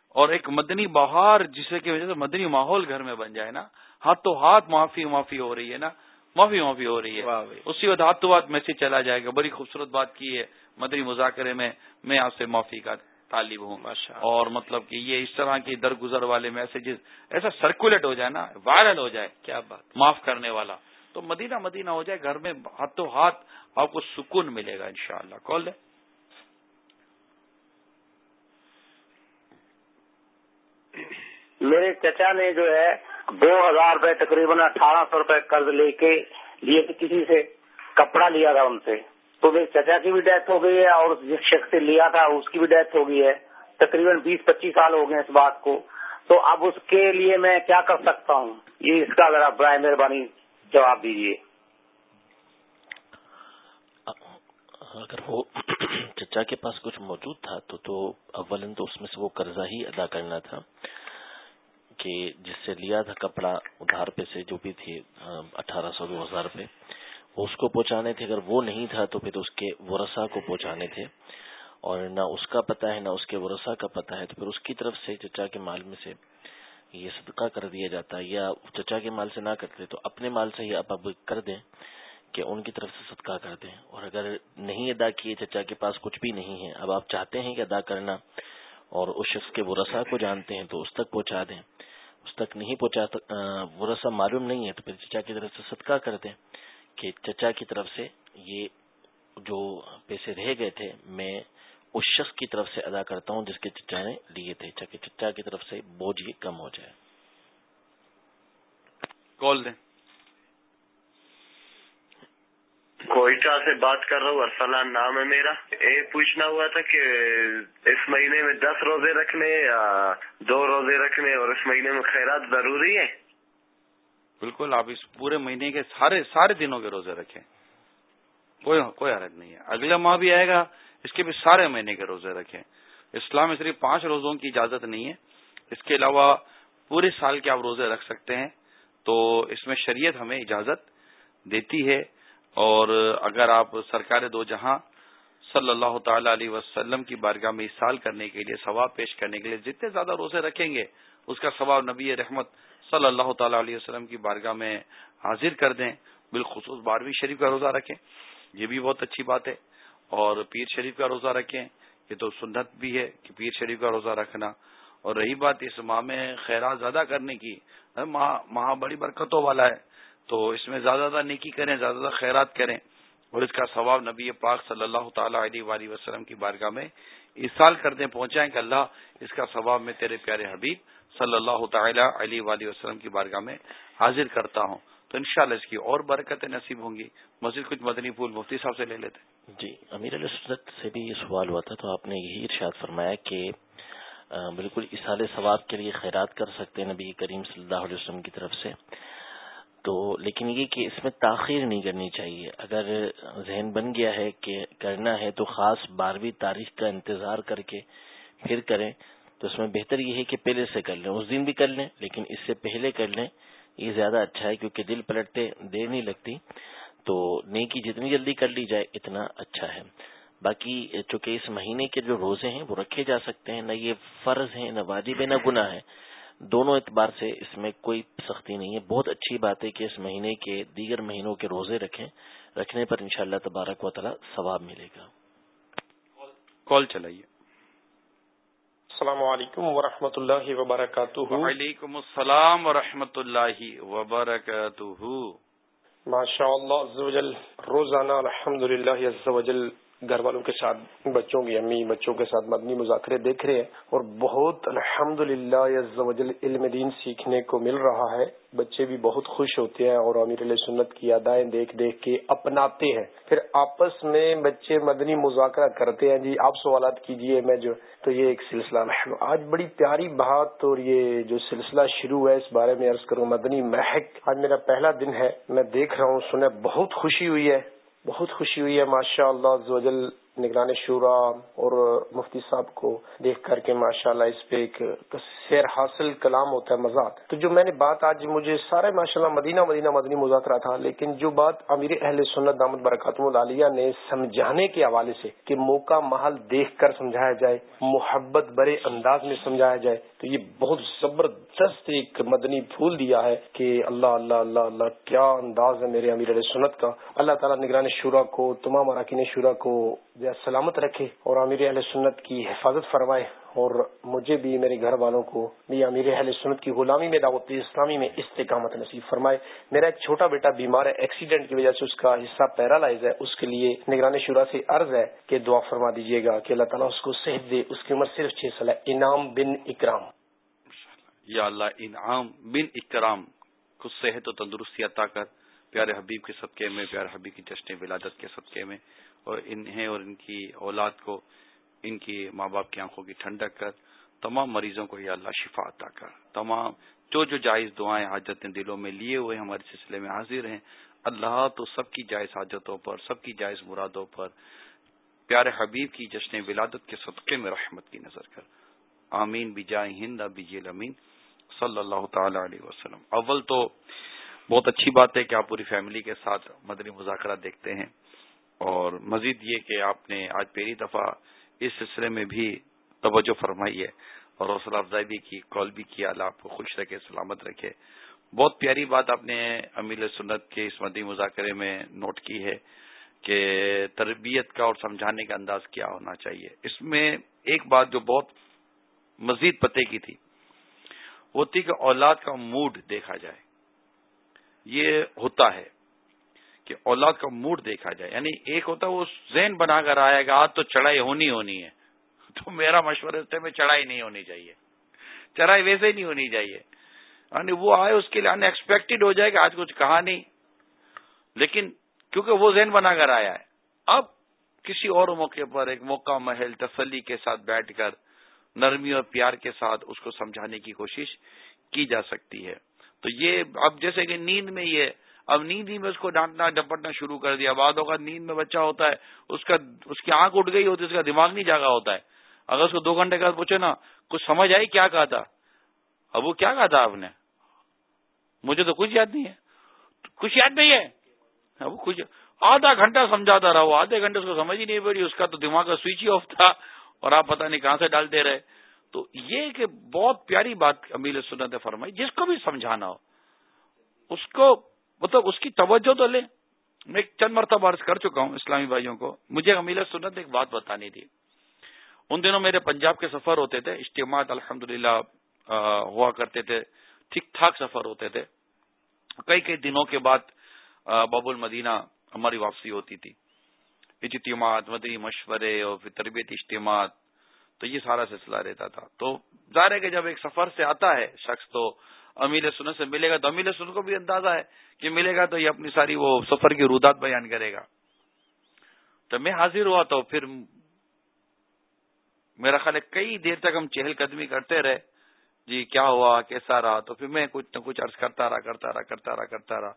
[SPEAKER 3] اور ایک مدنی بہار جسے کی وجہ سے مدنی ماحول گھر میں بن جائے نا ہاتھ تو ہاتھ معافی معافی ہو رہی ہے نا۔ معافی معافی ہو رہی ہے۔ اسی وقت ہاتھ تو ہاتھ میسج چلا جائے گا۔ بڑی خوبصورت بات کی ہے۔ مدری مذاکرے میں میں آپ سے معافی کا طالب ہوں۔ اور مطلب کہ یہ اس طرح کی درگزر والے میسجز ایسا سرکولیٹ ہو جائے نا وائرل ہو جائے۔
[SPEAKER 1] کیا بات۔
[SPEAKER 3] معاف کرنے والا۔ تو مدینہ مدینہ ہو جائے گھر میں ہاتھوں ہاتھ آپ کو سکون ملے گا انشاءاللہ۔ شاء کال
[SPEAKER 6] میرے چچا نے جو ہے دو ہزار روپے تقریباً اٹھارہ سو روپے قرض لے کے لیے کسی سے کپڑا لیا تھا ان سے۔ تو میرے چچا کی بھی ڈیتھ ہو گئی ہے اور جس شخص سے لیا تھا اس کی بھی ڈیتھ ہو گئی ہے۔ تقریباً بیس پچیس سال ہو گئے اس بات کو۔ تو اب اس کے لیے میں کیا کر سکتا ہوں؟ یہ اس کا ذرا برائے مہربانی جواب دیجیے
[SPEAKER 2] اگر وہ چچا کے پاس کچھ موجود تھا تو تو اول تو اس میں سے وہ قرضہ ہی ادا کرنا تھا۔ کہ جس سے لیا تھا کپڑا ادھار پہ سے جو بھی تھے اٹھارہ سو دو ہزار روپے اس کو پہنچانے تھے۔ اگر وہ نہیں تھا تو پھر اس کے ورثا کو پہنچانے تھے۔ اور نہ اس کا پتہ ہے، نہ اس کے ورثا کا پتہ ہے۔ تو پھر اس کی طرف سے چچا کے مال میں سے یہ صدقہ کر دیا جاتا ہے، یا چچا کے مال سے نہ کرتے تو اپنے مال سے ہی آپ اب کر دیں کہ ان کی طرف سے صدقہ کر دیں۔ اور اگر نہیں ادا کیے، چچا کے پاس کچھ بھی نہیں ہے۔ اب آپ چاہتے ہیں کہ ادا کرنا اور اس شخص کے ورثا کو جانتے ہیں تو اس تک پہنچا دیں۔ اس تک نہیں پہنچا ورثہ معلوم نہیں ہے۔ تو پھر چچا کی طرف سے صدقہ کر دیں کہ چچا کی طرف سے یہ جو پیسے رہ گئے تھے، میں اس شخص کی طرف سے ادا کرتا ہوں جس کے چچا نے لیے تھے چچا کی طرف سے بوجھ یہ کم ہو جائے۔
[SPEAKER 3] کال دیں۔
[SPEAKER 7] کوئٹہ سے بات کر رہا ہوں ارسلان نام ہے میرا۔ یہ پوچھنا ہوا تھا کہ اس مہینے میں دس روزے رکھنے یا دو روزے رکھنے اور اس مہینے میں خیرات ضروری ہے
[SPEAKER 3] بالکل، آپ اس پورے مہینے کے سارے سارے دنوں کے روزے رکھیں۔ کوئی کوئی حرج نہیں ہے۔ اگلا ماہ بھی آئے گا، اس کے بھی سارے مہینے کے روزے رکھیں۔ اسلام میں صرف پانچ روزوں کی اجازت نہیں ہے۔ اس کے علاوہ پورے سال کے آپ روزے رکھ سکتے ہیں۔ تو اس میں شریعت ہمیں اجازت دیتی ہے۔ اور اگر آپ سرکار دو جہاں صلی اللہ تعالی علیہ وسلم کی بارگاہ میں سال کرنے کے لیے ثواب پیش کرنے کے لیے جتنے زیادہ روزے رکھیں گے، اس کا ثواب نبی رحمت صلی اللہ تعالی علیہ وسلم کی بارگاہ میں حاضر کر دیں۔ بالخصوص بارہویں شریف کا روزہ رکھیں، یہ بھی بہت اچھی بات ہے۔ اور پیر شریف کا روزہ رکھیں، یہ تو سنت بھی ہے کہ پیر شریف کا روزہ رکھنا۔ اور رہی بات اس ماہ میں خیرات زیادہ کرنے کی ماہ بڑی برکتوں والا ہے۔ تو اس میں زیادہ زیادہ نیکی کریں، زیادہ زیادہ خیرات کریں۔ اور اس کا ثواب نبی پاک صلی اللہ تعالی علیہ وآلہ وسلم کی بارگاہ میں اس سال کر دیں، پہنچائیں کہ اللہ اس کا ثواب میں تیرے پیارے حبیب صلی اللہ تعالی علیہ وآلہ وسلم کی بارگاہ میں حاضر کرتا ہوں۔ تو انشاءاللہ اس کی اور برکتیں نصیب ہوں گی۔ مسجد کچھ مدنی پھول مفتی صاحب سے لے لیتے
[SPEAKER 2] جی امیر علیہ سنت سے بھی یہ سوال ہوا تھا، تو آپ نے یہی ارشاد فرمایا کہ بالکل اسال ثواب کے لیے خیرات کر سکتے ہیں نبی کریم صلی اللہ علیہ وسلم کی طرف سے۔ تو لیکن یہ کہ اس میں تاخیر نہیں کرنی چاہیے۔ اگر ذہن بن گیا ہے کہ کرنا ہے تو خاص بارہویں تاریخ کا انتظار کر کے پھر کریں۔ تو اس میں بہتر یہ ہے کہ پہلے سے کر لیں، اس دن بھی کر لیں، لیکن اس سے پہلے کر لیں۔ یہ زیادہ اچھا ہے کیونکہ دل پلٹتے، دیر نہیں لگتی۔ تو نیکی جتنی جلدی کر لی جائے، اتنا اچھا ہے۔ باقی چونکہ اس مہینے کے جو روزے ہیں وہ رکھے جا سکتے ہیں، نہ یہ فرض ہیں، نہ واجب ہے نہ گناہ ہے دونوں اعتبار سے اس میں کوئی سختی نہیں ہے۔ بہت اچھی بات ہے کہ اس مہینے کے دیگر مہینوں کے روزے رکھیں۔ رکھنے پر انشاءاللہ تبارک و تعالی ثواب ملے گا۔
[SPEAKER 3] کال چلائیے۔
[SPEAKER 8] السلام علیکم ورحمۃ اللہ وبرکاتہ۔
[SPEAKER 3] وعلیکم السلام ورحمۃ اللہ وبرکاتہ۔
[SPEAKER 8] ماشاء اللہ روزانہ الحمد للہ گھر والوں کے ساتھ، بچوں کی امی، بچوں کے ساتھ مدنی مذاکرے دیکھ رہے ہیں اور بہت الحمد للہ علم دین سیکھنے کو مل رہا ہے۔ بچے بھی بہت خوش ہوتے ہیں اور امیر علیہ سنت کی یادائیں دیکھ دیکھ کے اپناتے ہیں۔ پھر آپس میں بچے مدنی مذاکرہ کرتے ہیں۔ جی آپ سوالات کیجیے، میں جو، تو یہ ایک سلسلہ آج بڑی پیاری بات اور یہ جو سلسلہ شروع ہے، اس بارے میں عرض کروں، مدنی محک آج میرا پہلا دن ہے، میں دیکھ رہا ہوں، سنیں، بہت خوشی ہوئی ہے۔ بہت خوشی ہوئی ہے، ماشاء اللہ نگران شورا اور مفتی صاحب کو دیکھ کر کے، ماشاء اللہ، اس پہ ایک سیر حاصل، کلام ہوتا ہے مزاق تو جو میں نے بات آج مجھے سارے، ماشاء اللہ، مدینہ مدینہ، مدنی مذاکرہ تھا، لیکن جو بات امیر اہل سنت دامد برکاتم العالیہ نے سمجھانے کے حوالے سے کہ موقع، محل دیکھ کر سمجھایا جائے، محبت برے انداز میں سمجھایا جائے، تو یہ بہت زبردست ایک مدنی پھول دیا ہے کہ اللہ اللہ اللہ اللہ، کیا انداز ہے میرے امیر علیہ سنت کا۔ اللہ تعالیٰ نگران شورا کو، تمام اراکین شورا کو سلامت رکھے اور امیر اہل سنت کی حفاظت فرمائے۔ اور مجھے بھی، میرے گھر والوں کو بھی امیر اہل سنت کی غلامی میں، دعوت اسلامی میں استقامت نصیب فرمائے۔ میرا ایک چھوٹا بیٹا بیمار ہے ایکسیڈنٹ کی وجہ سے اس کا حصہ پیرالائز ہے۔ اس کے لیے نگرانی شورا سے عرض ہے کہ دعا فرما دیجیے گا کہ اللہ تعالیٰ اس کو صحت دے۔ اس کی عمر صرف چھ سال ہے۔ انعام بن اکرام۔
[SPEAKER 3] یا اللہ، انعام بن اکرام کو صحت و تندرستی عطا کر۔ پیارے حبیب کے صدقے میں، پیارے حبیب کی جشن ولادت کے صدقے میں۔ اور انہیں اور ان کی اولاد کو، ان کی ماں باپ کی آنکھوں کی ٹھنڈک کر۔ تمام مریضوں کو یہ اللہ شفا عطا کر۔ تمام جو جو جائز دعائیں، حاجتیں دلوں میں لیے ہوئے ہمارے سلسلے میں حاضر ہیں، اللہ تو سب کی جائز حاجتوں پر، سب کی جائز مرادوں پر۔ پیارے حبیب کی جشن ولادت کے صدقے میں رحمت کی نظر کر۔ آمین، بجائے ہند بجیل امین صلی اللہ تعالی علیہ وسلم۔ اول تو بہت اچھی بات ہے کہ آپ پوری فیملی کے ساتھ مدنی مذاکرات دیکھتے ہیں اور مزید یہ کہ آپ نے آج پہلی دفعہ اس سلسلے میں بھی توجہ فرمائی ہے اور حوصلہ افزائی بھی کی، کال بھی کیا اللہ آپ کو خوش رکھے، سلامت رکھے۔ بہت پیاری بات آپ نے امیل سنت کے اس مدی مذاکرے میں نوٹ کی ہے کہ تربیت کا اور سمجھانے کا انداز کیا ہونا چاہیے۔ اس میں ایک بات جو بہت مزید پتے کی تھی وہ تھی کہ اولاد کا موڈ دیکھا جائے۔ یہ ہوتا ہے کہ اولاد کا موڈ دیکھا جائے۔ یعنی ایک ہوتا ہے وہ ذہن بنا کر آئے گا، آج تو چڑھائی ہونی ہونی ہے۔ تو میرا مشورہ میں چڑھائی نہیں ہونی چاہیے۔ چڑھائی ویسے ہی نہیں ہونی چاہیے۔ یعنی وہ آئے اس کے لیے ان ایکسپیکٹڈ ہو جائے کہ آج کچھ کہا نہیں۔ لیکن کیونکہ وہ ذہن بنا کر آیا ہے، اب کسی اور موقع پر ایک موقع، محل، تسلی کے ساتھ بیٹھ کر نرمی اور پیار کے ساتھ اس کو سمجھانے کی کوشش کی جا سکتی ہے۔ تو یہ اب جیسے کہ نیند میں یہ اب نیند ہی میں اس کو ڈانٹنا، ڈپٹنا شروع کر دیا۔ بعد اوقات نیند میں بچہ ہوتا ہے، اس کا، اس کی آنکھ اٹھ گئی ہوتی ہے، اس کا دماغ نہیں جاگا ہوتا ہے۔ اگر اس کو دو گھنٹے کا پوچھے نا، کچھ سمجھ آئی؟ کیا کہا تھا؟ اب وہ کیا کہا تھا آپ نے؟ مجھے تو کچھ یاد نہیں ہے۔ کچھ یاد نہیں ہے؟ وہ کچھ آدھا گھنٹہ سمجھاتا رہا۔ وہ آدھے گھنٹے اس کو سمجھ ہی نہیں پڑی۔ اس کا تو دماغ کا سوئچ ہی آف تھا۔ اور آپ پتہ نہیں کہاں سے ڈالتے رہے۔ تو یہ کہ بہت پیاری بات امیل سنت فرمائی، جس کو بھی سمجھانا ہو، اس کو مطلب اس کی توجہ تو لے میں ایک چند مرتبہ عرض کر چکا ہوں اسلامی بھائیوں کو، مجھے امیل سنت ایک بات بتانی تھی۔ ان دنوں میرے پنجاب کے سفر ہوتے تھے، اجتماعات الحمد ہوا کرتے تھے، ٹھیک ٹھاک سفر ہوتے تھے۔ کئی کئی دنوں کے بعد باب المدینہ ہماری واپسی ہوتی تھی۔ اجتماعات، مدنی مشورے اور پھر تربیت اجتماعات، تو یہ سارا سلسلہ رہتا تھا۔ تو ظاہر ہے کہ جب ایک سفر سے آتا ہے شخص تو امیر سنت سے ملے گا، تو امیر سنت کو بھی اندازہ ہے کہ ملے گا تو یہ اپنی ساری وہ سفر کی رودات بیان کرے گا۔ تو میں حاضر ہوا تو پھر میرا خیال ہے کئی دیر تک ہم چہل قدمی کرتے رہے۔ جی کیا ہوا؟ کیسا رہا؟ تو پھر میں کچھ نہ کچھ عرض کرتا رہا کرتا رہا کرتا رہا کرتا رہا۔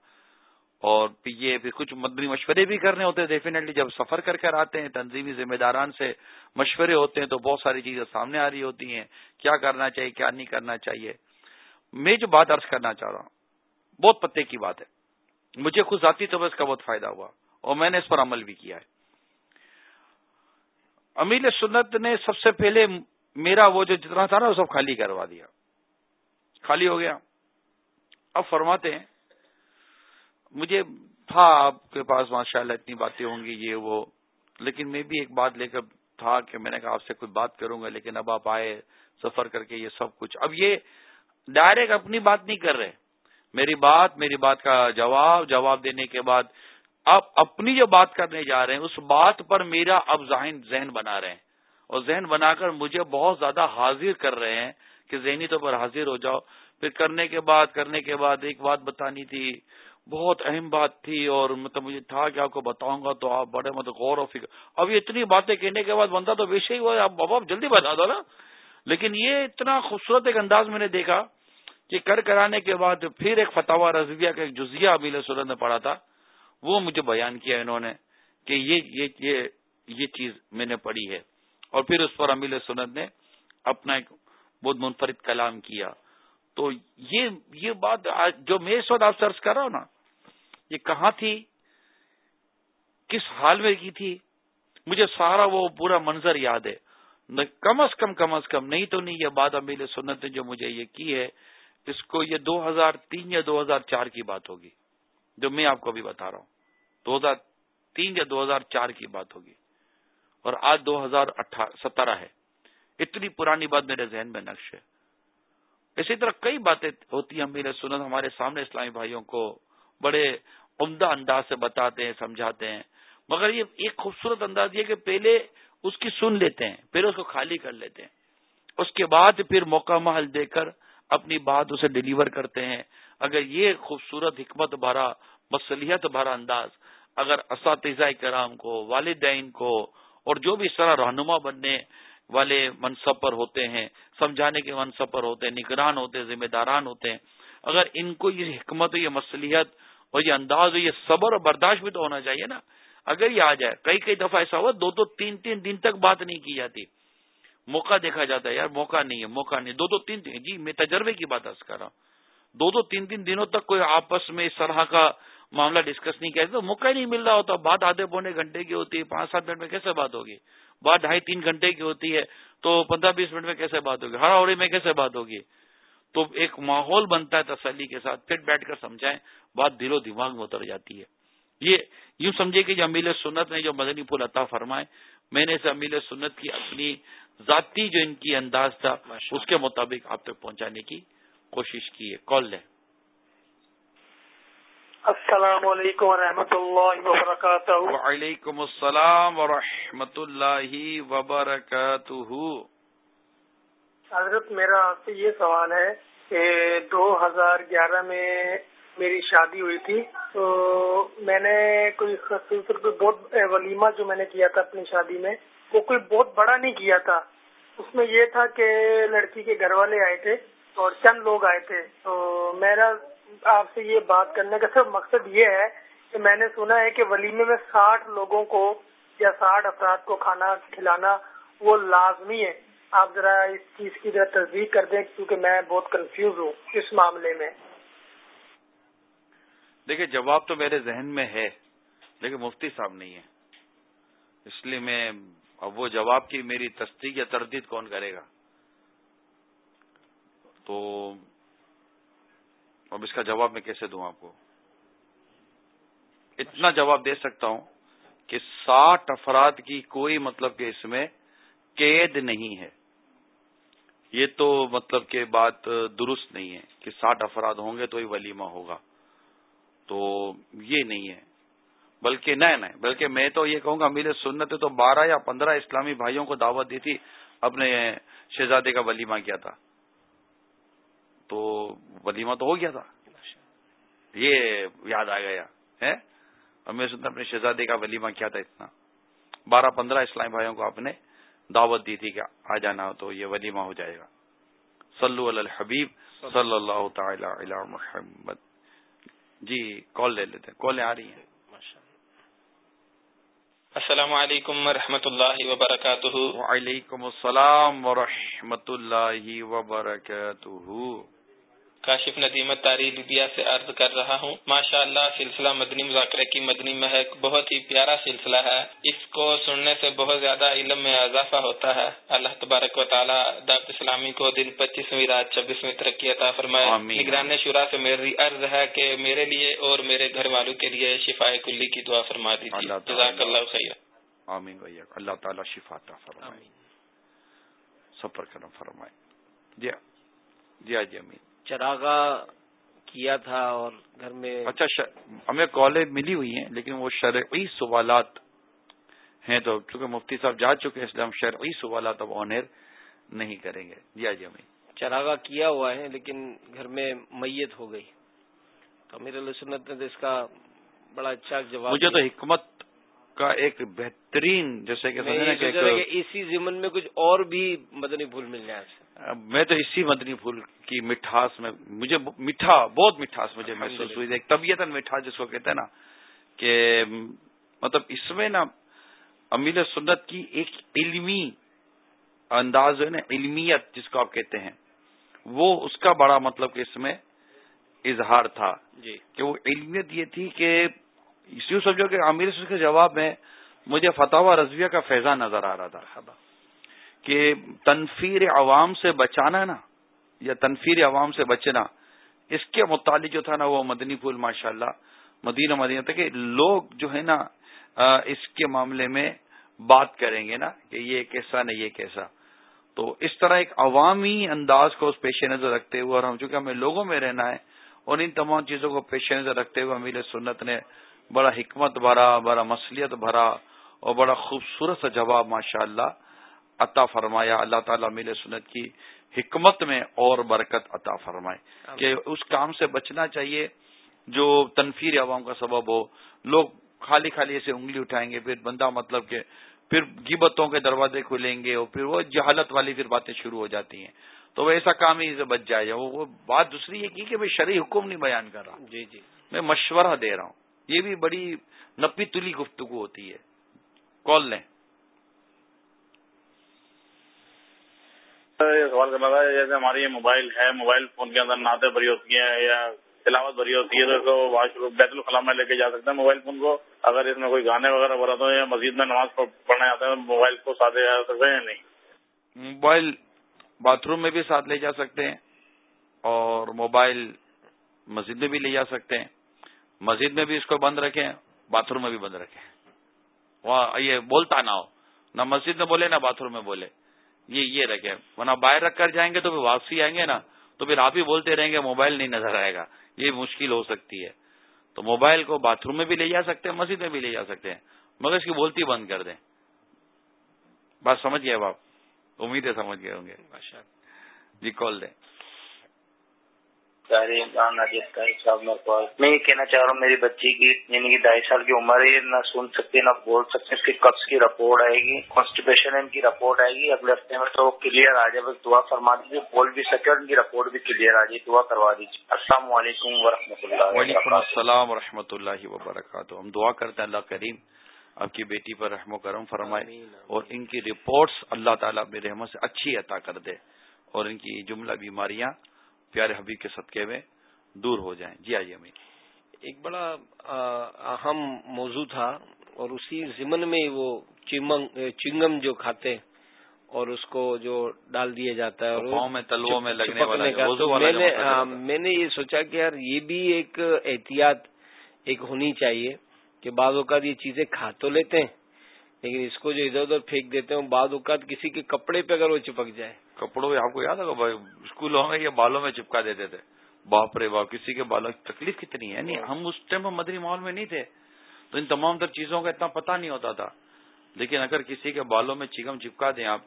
[SPEAKER 3] اور یہ پھر کچھ مدنی مشورے بھی کرنے ہوتے ہیں ڈیفینیٹلی جب سفر کر کر آتے ہیں، تنظیمی ذمہ داران سے مشورے ہوتے ہیں تو بہت ساری چیزیں سامنے آ رہی ہوتی ہیں، کیا کرنا چاہیے، کیا نہیں کرنا چاہیے۔ میں جو بات عرض کرنا چاہ رہا ہوں، بہت پتے کی بات ہے۔ مجھے خود ذاتی طور اس کا بہت فائدہ ہوا اور میں نے اس پر عمل بھی کیا ہے۔ امیر سنت نے سب سے پہلے میرا وہ جو جتنا تھا نا، وہ سب خالی کروا دیا۔ خالی ہو گیا۔ اب فرماتے ہیں مجھے تھا آپ کے پاس ماشاء اللہ اتنی باتیں ہوں گی، یہ وہ۔ لیکن میں بھی ایک بات لے کر تھا کہ میں نے کہا آپ سے کوئی بات کروں گا، لیکن اب آپ آئے سفر کر کے یہ سب کچھ۔ اب یہ ڈائریکٹ اپنی بات نہیں کر رہے۔ میری بات میری بات کا جواب جواب دینے کے بعد آپ اپنی جو بات کرنے جا رہے ہیں، اس بات پر میرا اب ذہن ذہن بنا رہے ہیں۔ اور ذہن بنا کر مجھے بہت زیادہ حاضر کر رہے ہیں کہ ذہنی طور پر حاضر ہو جاؤ۔ پھر کرنے کے بعد، کرنے کے بعد ایک بات بتانی تھی بہت اہم بات تھی اور مطلب مجھے تھا کہ آپ کو بتاؤں گا تو آپ بڑے مطلب غور و فکر۔ اب یہ اتنی باتیں کہنے کے بعد بنتا تو ویسے ہی ہوا آپ بابا جلدی بتا دو نا۔ لیکن یہ اتنا خوبصورت ایک انداز میں نے دیکھا کہ کر کرانے کے بعد پھر ایک فتح رضویہ کا ایک جزیہ ابیل سورت نے پڑھا تھا۔ وہ مجھے بیان کیا انہوں نے کہ یہ یہ یہ, یہ چیز میں نے پڑھی ہے۔ اور پھر اس پر امیل سنت نے اپنا ایک بہت منفرد کلام کیا۔ تو یہ یہ بات جو میں اس وقت آپ سرچ کر رہا ہوں نا یہ کہاں تھی؟ کس حال میں کی تھی؟ مجھے سارا وہ پورا منظر یاد ہے۔ کم از کم کم از کم، نہیں تو نہیں، یہ بات امیل سنت نے جو مجھے یہ کی ہے، اس کو یہ دو ہزار تین یا دو ہزار چار کی بات ہوگی، جو میں آپ کو بھی بتا رہا ہوں۔ دو ہزار تین یا دو ہزار چار کی بات ہوگی۔ اور آج دو ہزار سترہ ہے۔ اتنی پرانی بات میرے ذہن میں نقش ہے۔ اسی طرح کئی باتیں ہوتی ہیں میرے سنت ہمارے سامنے، اسلامی بھائیوں کو بڑے عمدہ انداز سے بتاتے ہیں، سمجھاتے ہیں۔ مگر یہ ایک خوبصورت انداز یہ کہ پہلے اس کی سن لیتے ہیں پھر اس کو خالی کر لیتے ہیں۔ اس کے بعد پھر موقع محل دے کر اپنی بات اسے ڈلیور کرتے ہیں۔ اگر یہ خوبصورت حکمت بھرا مصلیت بھرا انداز اگر اساتذہ کرام کو، والدین کو اور جو بھی اس طرح رہنما بننے والے منصب پر ہوتے ہیں، سمجھانے کے منصب پر ہوتے ہیں، نگران ہوتے ہیں، ذمہ داران ہوتے ہیں، اگر ان کو یہ حکمت، یہ مصلیحت اور یہ انداز یہ صبر اور برداشت بھی تو ہونا چاہیے نا۔ اگر یہ آ جائے، کئی کئی دفعہ ایسا ہوا، دو دو تین تین دن تک بات نہیں کی جاتی۔ موقع دیکھا جاتا ہے، یار موقع نہیں ہے، موقع نہیں۔ دو دو تین جی میں تجربے کی بات کر رہا ہوں۔ دو دو تین تین دنوں تک کوئی آپس میں اس طرح کا معاملہ ڈسکس نہیں کیا تو موقع ہی نہیں مل رہا ہوتا۔ بات آدھے پونے گھنٹے کی ہوتی ہے پانچ سات منٹ میں کیسے بات ہوگی؟ بات ڈھائی تین گھنٹے کی ہوتی ہے، تو پندرہ بیس منٹ میں کیسے بات ہوگی؟ ہر اوڑی میں کیسے بات ہوگی؟ تو ایک ماحول بنتا ہے تسلی کے ساتھ پھر بیٹھ کر سمجھائیں بات دل و دماغ میں اتر جاتی ہے۔ یہ یوں سمجھے کہ جو امیل سنت نے جو مدنی پھول عطا فرمائے میں نے اس امیل سنت کی اپنی ذاتی جو ان کی انداز تھا اس کے مطابق آپ تک پہنچانے کی کوشش کی ہے۔ کال لیں۔
[SPEAKER 9] السلام علیکم ورحمۃ اللہ وبرکاتہ۔
[SPEAKER 3] وعلیکم السلام ورحمۃ اللہ وبرکاتہ۔
[SPEAKER 9] حضرت، میرا آپ سے یہ سوال ہے کہ دو ہزار گیارہ میں میری شادی ہوئی تھی، تو میں نے کوئی خصوص بہت ولیمہ جو میں نے کیا تھا اپنی شادی میں، وہ کوئی بہت بڑا نہیں کیا تھا۔ اس میں یہ تھا کہ لڑکی کے گھر والے آئے تھے اور چند لوگ آئے تھے۔ تو میرا آپ سے یہ بات کرنے کا صرف مقصد یہ ہے کہ میں نے سنا ہے کہ ولیمے میں ساٹھ لوگوں کو یا ساٹھ افراد کو کھانا کھلانا وہ لازمی ہے۔ آپ ذرا اس چیز کی ذرا تصدیق کر دیں، کیونکہ میں بہت کنفیوز ہوں اس معاملے میں۔
[SPEAKER 3] دیکھیں جواب تو میرے ذہن میں ہے، لیکن مفتی صاحب نہیں ہے۔ اس لیے میں اب وہ جواب کی میری تصدیق یا تردید کون کرے گا؟ تو اب اس کا جواب میں کیسے دوں آپ کو؟ اتنا جواب دے سکتا ہوں کہ ساٹھ افراد کی کوئی مطلب کہ اس میں قید نہیں ہے۔ یہ تو مطلب کہ بات درست نہیں ہے کہ ساٹھ افراد ہوں گے تو ہی ولیمہ ہوگا۔ تو یہ نہیں ہے۔ بلکہ نہیں نہیں بلکہ میں تو یہ کہوں گا میرے سنت تو بارہ یا پندرہ اسلامی بھائیوں کو دعوت دی تھی، اپنے شہزادے کا ولیمہ کیا تھا۔ تو ولیمہ تو ہو گیا تھا۔ یہ یاد آ گیا ہے میں سنتا اپنے شہزادے کا ولیمہ کیا تھا اتنا۔ بارہ پندرہ اسلامی بھائیوں کو آپ نے دعوت دی تھی کہ آ جانا تو یہ ولیمہ ہو جائے گا۔ صلو علی الحبیب صلی اللہ تعالی علی محمد۔ جی کال لے لیتے کالیں آ رہی ہیں۔
[SPEAKER 10] السلام علیکم ورحمۃ اللہ وبرکاتہ۔
[SPEAKER 3] وعلیکم السلام ورحمۃ اللہ وبرکاتہ۔
[SPEAKER 10] کاشف ندیمت تاری لبیا سے عرض کر رہا ہوں۔ ماشاء اللہ سلسلہ مدنی مذاکرے کی مدنی مہک بہت ہی پیارا سلسلہ ہے۔ اس کو سننے سے بہت زیادہ علم میں اضافہ ہوتا ہے۔ اللہ تبارک و تعالیٰ دعوت اسلامی کو دن پچیسویں رات چھبیسویں ترقی عطا فرمائے۔ نگران شورا سے میری عرض ہے کہ میرے لیے اور میرے گھر والوں کے لیے شفا کلی کی دعا فرما دیجیے۔ جزاک اللہ خیر۔
[SPEAKER 3] آمین اللہ تعالیٰ شفا فرمائے۔ سب پر کرم فرمائے۔ جی جی جی امین
[SPEAKER 1] چراغا کیا تھا اور گھر میں
[SPEAKER 3] اچھا. ہمیں کالج ملی ہوئی ہیں لیکن وہ شرعی سوالات ہیں تو چونکہ مفتی صاحب جا چکے ہیں اس لیے ہم شرعی سوالات اب آنر نہیں کریں گے۔ جی جی ہمیں
[SPEAKER 1] چراغا کیا ہوا ہے لیکن گھر میں میت ہو گئی۔ تو امیر علیہ سنت نے اس کا بڑا اچھا جواب
[SPEAKER 3] مجھے تو حکمت کا ایک بہترین جیسے کہ
[SPEAKER 1] اسی ضمن میں کچھ اور بھی مدنی پھول مل جائے
[SPEAKER 3] میں تو اسی مدنی پھول کی مٹھاس میں مجھے میٹھا بہت مٹھاس مجھے محسوس ہوئی۔ ایک طبیعت مٹھاس جس کو کہتے ہیں نا کہ مطلب اس میں نا امیل سنت کی ایک علمی انداز ہے نا علمیت جس کو آپ کہتے ہیں۔ وہ اس کا بڑا مطلب کہ اس میں اظہار تھا۔
[SPEAKER 1] جی۔
[SPEAKER 3] کہ وہ علمیت یہ تھی کہ یوں سمجھو کہ امیر کے جواب میں مجھے فتح رضویہ کا فیضان نظر آ رہا تھا۔ کہ تنفیر عوام سے بچانا نا یا تنفیر عوام سے بچنا اس کے متعلق جو تھا نا وہ مدنی پھول ماشاء اللہ مدینہ مدینہ تھا کہ لوگ جو ہے نا اس کے معاملے میں بات کریں گے نا کہ یہ کیسا نہیں یہ کیسا۔ تو اس طرح ایک عوامی انداز کو اس پیش نظر رکھتے ہوئے اور ہم چونکہ ہمیں لوگوں میں رہنا ہے اور ان تمام چیزوں کو پیش نظر رکھتے ہوئے امیل سنت نے بڑا حکمت بھرا بڑا مسلیت بھرا اور بڑا خوبصورت سا جواب ماشاء اللہ عطا فرمایا۔ اللہ تعالیٰ میل سنت کی حکمت میں اور برکت عطا فرمائے کہ اس کام سے بچنا چاہیے جو تنفیر عوام کا سبب ہو۔ لوگ خالی خالی ایسے انگلی اٹھائیں گے پھر بندہ مطلب کہ پھر گیبتوں کے دروازے کھلیں گے اور پھر وہ جہالت والی پھر باتیں شروع ہو جاتی ہیں۔ تو وہ ایسا کام ہی سے بچ جائے۔ وہ بات دوسری یہ کی کہ میں شرعی حکم نہیں بیان کر رہا۔
[SPEAKER 1] جی جی۔
[SPEAKER 3] میں مشورہ دے رہا ہوں۔ یہ بھی بڑی نپی تلی گفتگو ہوتی ہے۔ کال لیں۔
[SPEAKER 11] سوال کرنا تھا جیسے ہماری یہ موبائل ہے موبائل فون کے اندر نعتیں بھری ہوتی ہیں یا تلاوت بھری ہوتی ہے تو واش روم بیت الخلاء میں لے کے جا سکتے ہیں موبائل فون کو۔ اگر اس میں کوئی گانے وغیرہ بھرا تو یا مسجد میں نماز پڑھنے آتے ہیں موبائل کو ساتھ لے جا سکتے ہیں یا نہیں؟
[SPEAKER 3] موبائل باتھ روم میں بھی ساتھ لے جا سکتے ہیں اور موبائل مسجد میں بھی لے جا سکتے ہیں۔ مسجد میں بھی اس کو بند رکھیں، باتھ روم میں بھی بند رکھیں۔ وہاں یہ بولتا نہ ہو۔ نہ مسجد میں بولے، نہ باتھ روم میں بولے۔ یہ یہ رکھے ورنہ باہر رکھ کر جائیں گے تو پھر واپسی آئیں گے نا۔ تو پھر آپ ہی بولتے رہیں گے موبائل نہیں نظر آئے گا۔ یہ مشکل ہو سکتی ہے۔ تو موبائل کو باتھ روم میں بھی لے جا سکتے ہیں مسجد میں بھی لے جا سکتے ہیں۔ مگر اس کی بولتی بند کر دیں۔ بات سمجھ گئے آپ؟ امید ہے سمجھ گئے ہوں گے۔ جی کال دیں۔
[SPEAKER 6] میں یہ کہنا چاہ رہا ہوں میری بچی کی یعنی کہ ڈھائی سال کی عمر ہے نہ سن سکتے نہ بول سکتے اس کی قبض کی رپورٹ آئے گی کانسٹیپیشن ان کی رپورٹ آئے گی۔ اگلے ہفتے میں تو کلیئر آ جائے بس دعا فرما دیجیے بول بھی سکے اور ان کی رپورٹ بھی کلیئر آ جائے دعا کروا دیجیے السلام علیکم و اللہ
[SPEAKER 3] وعلیکم السلام و اللہ وبرکاتہ۔ ہم دعا کرتے ہیں اللہ کریم آپ کی بیٹی پر رحم و کرم فرمائے اور ان کی رپورٹس اللہ تعالیٰ رحمت سے اچھی عطا کر دے اور ان کی جملہ بیماریاں پیارے حبیب کے صدقے میں دور ہو جائیں۔ جی آئیے امین۔
[SPEAKER 1] ایک بڑا اہم موضوع تھا اور اسی ضمن میں وہ چنگم جو کھاتے اور اس کو جو ڈال دیا جاتا ہے
[SPEAKER 3] اور میں تلووں میں لگنے والا
[SPEAKER 1] میں نے یہ سوچا کہ یار یہ بھی ایک احتیاط ایک ہونی چاہیے کہ بعض اوقات یہ چیزیں کھا تو لیتے ہیں۔ لیکن اس کو جو ادھر ادھر پھینک دیتے ہیں، بعض اوقات کسی کے کپڑے پہ اگر وہ چپک جائے۔
[SPEAKER 3] کپڑوں میں آپ کو یاد ہوگا، بھائی، اسکولوں میں یا بالوں میں چپکا دیتے تھے۔ باپ رے باپ، کسی کے بالوں کی تکلیف کتنی ہے؟ یعنی ہم اس ٹائم مدری ماحول میں نہیں تھے، تو ان تمام تر چیزوں کا اتنا پتہ نہیں ہوتا تھا۔ لیکن اگر کسی کے بالوں میں چیگم چپکا دیں آپ،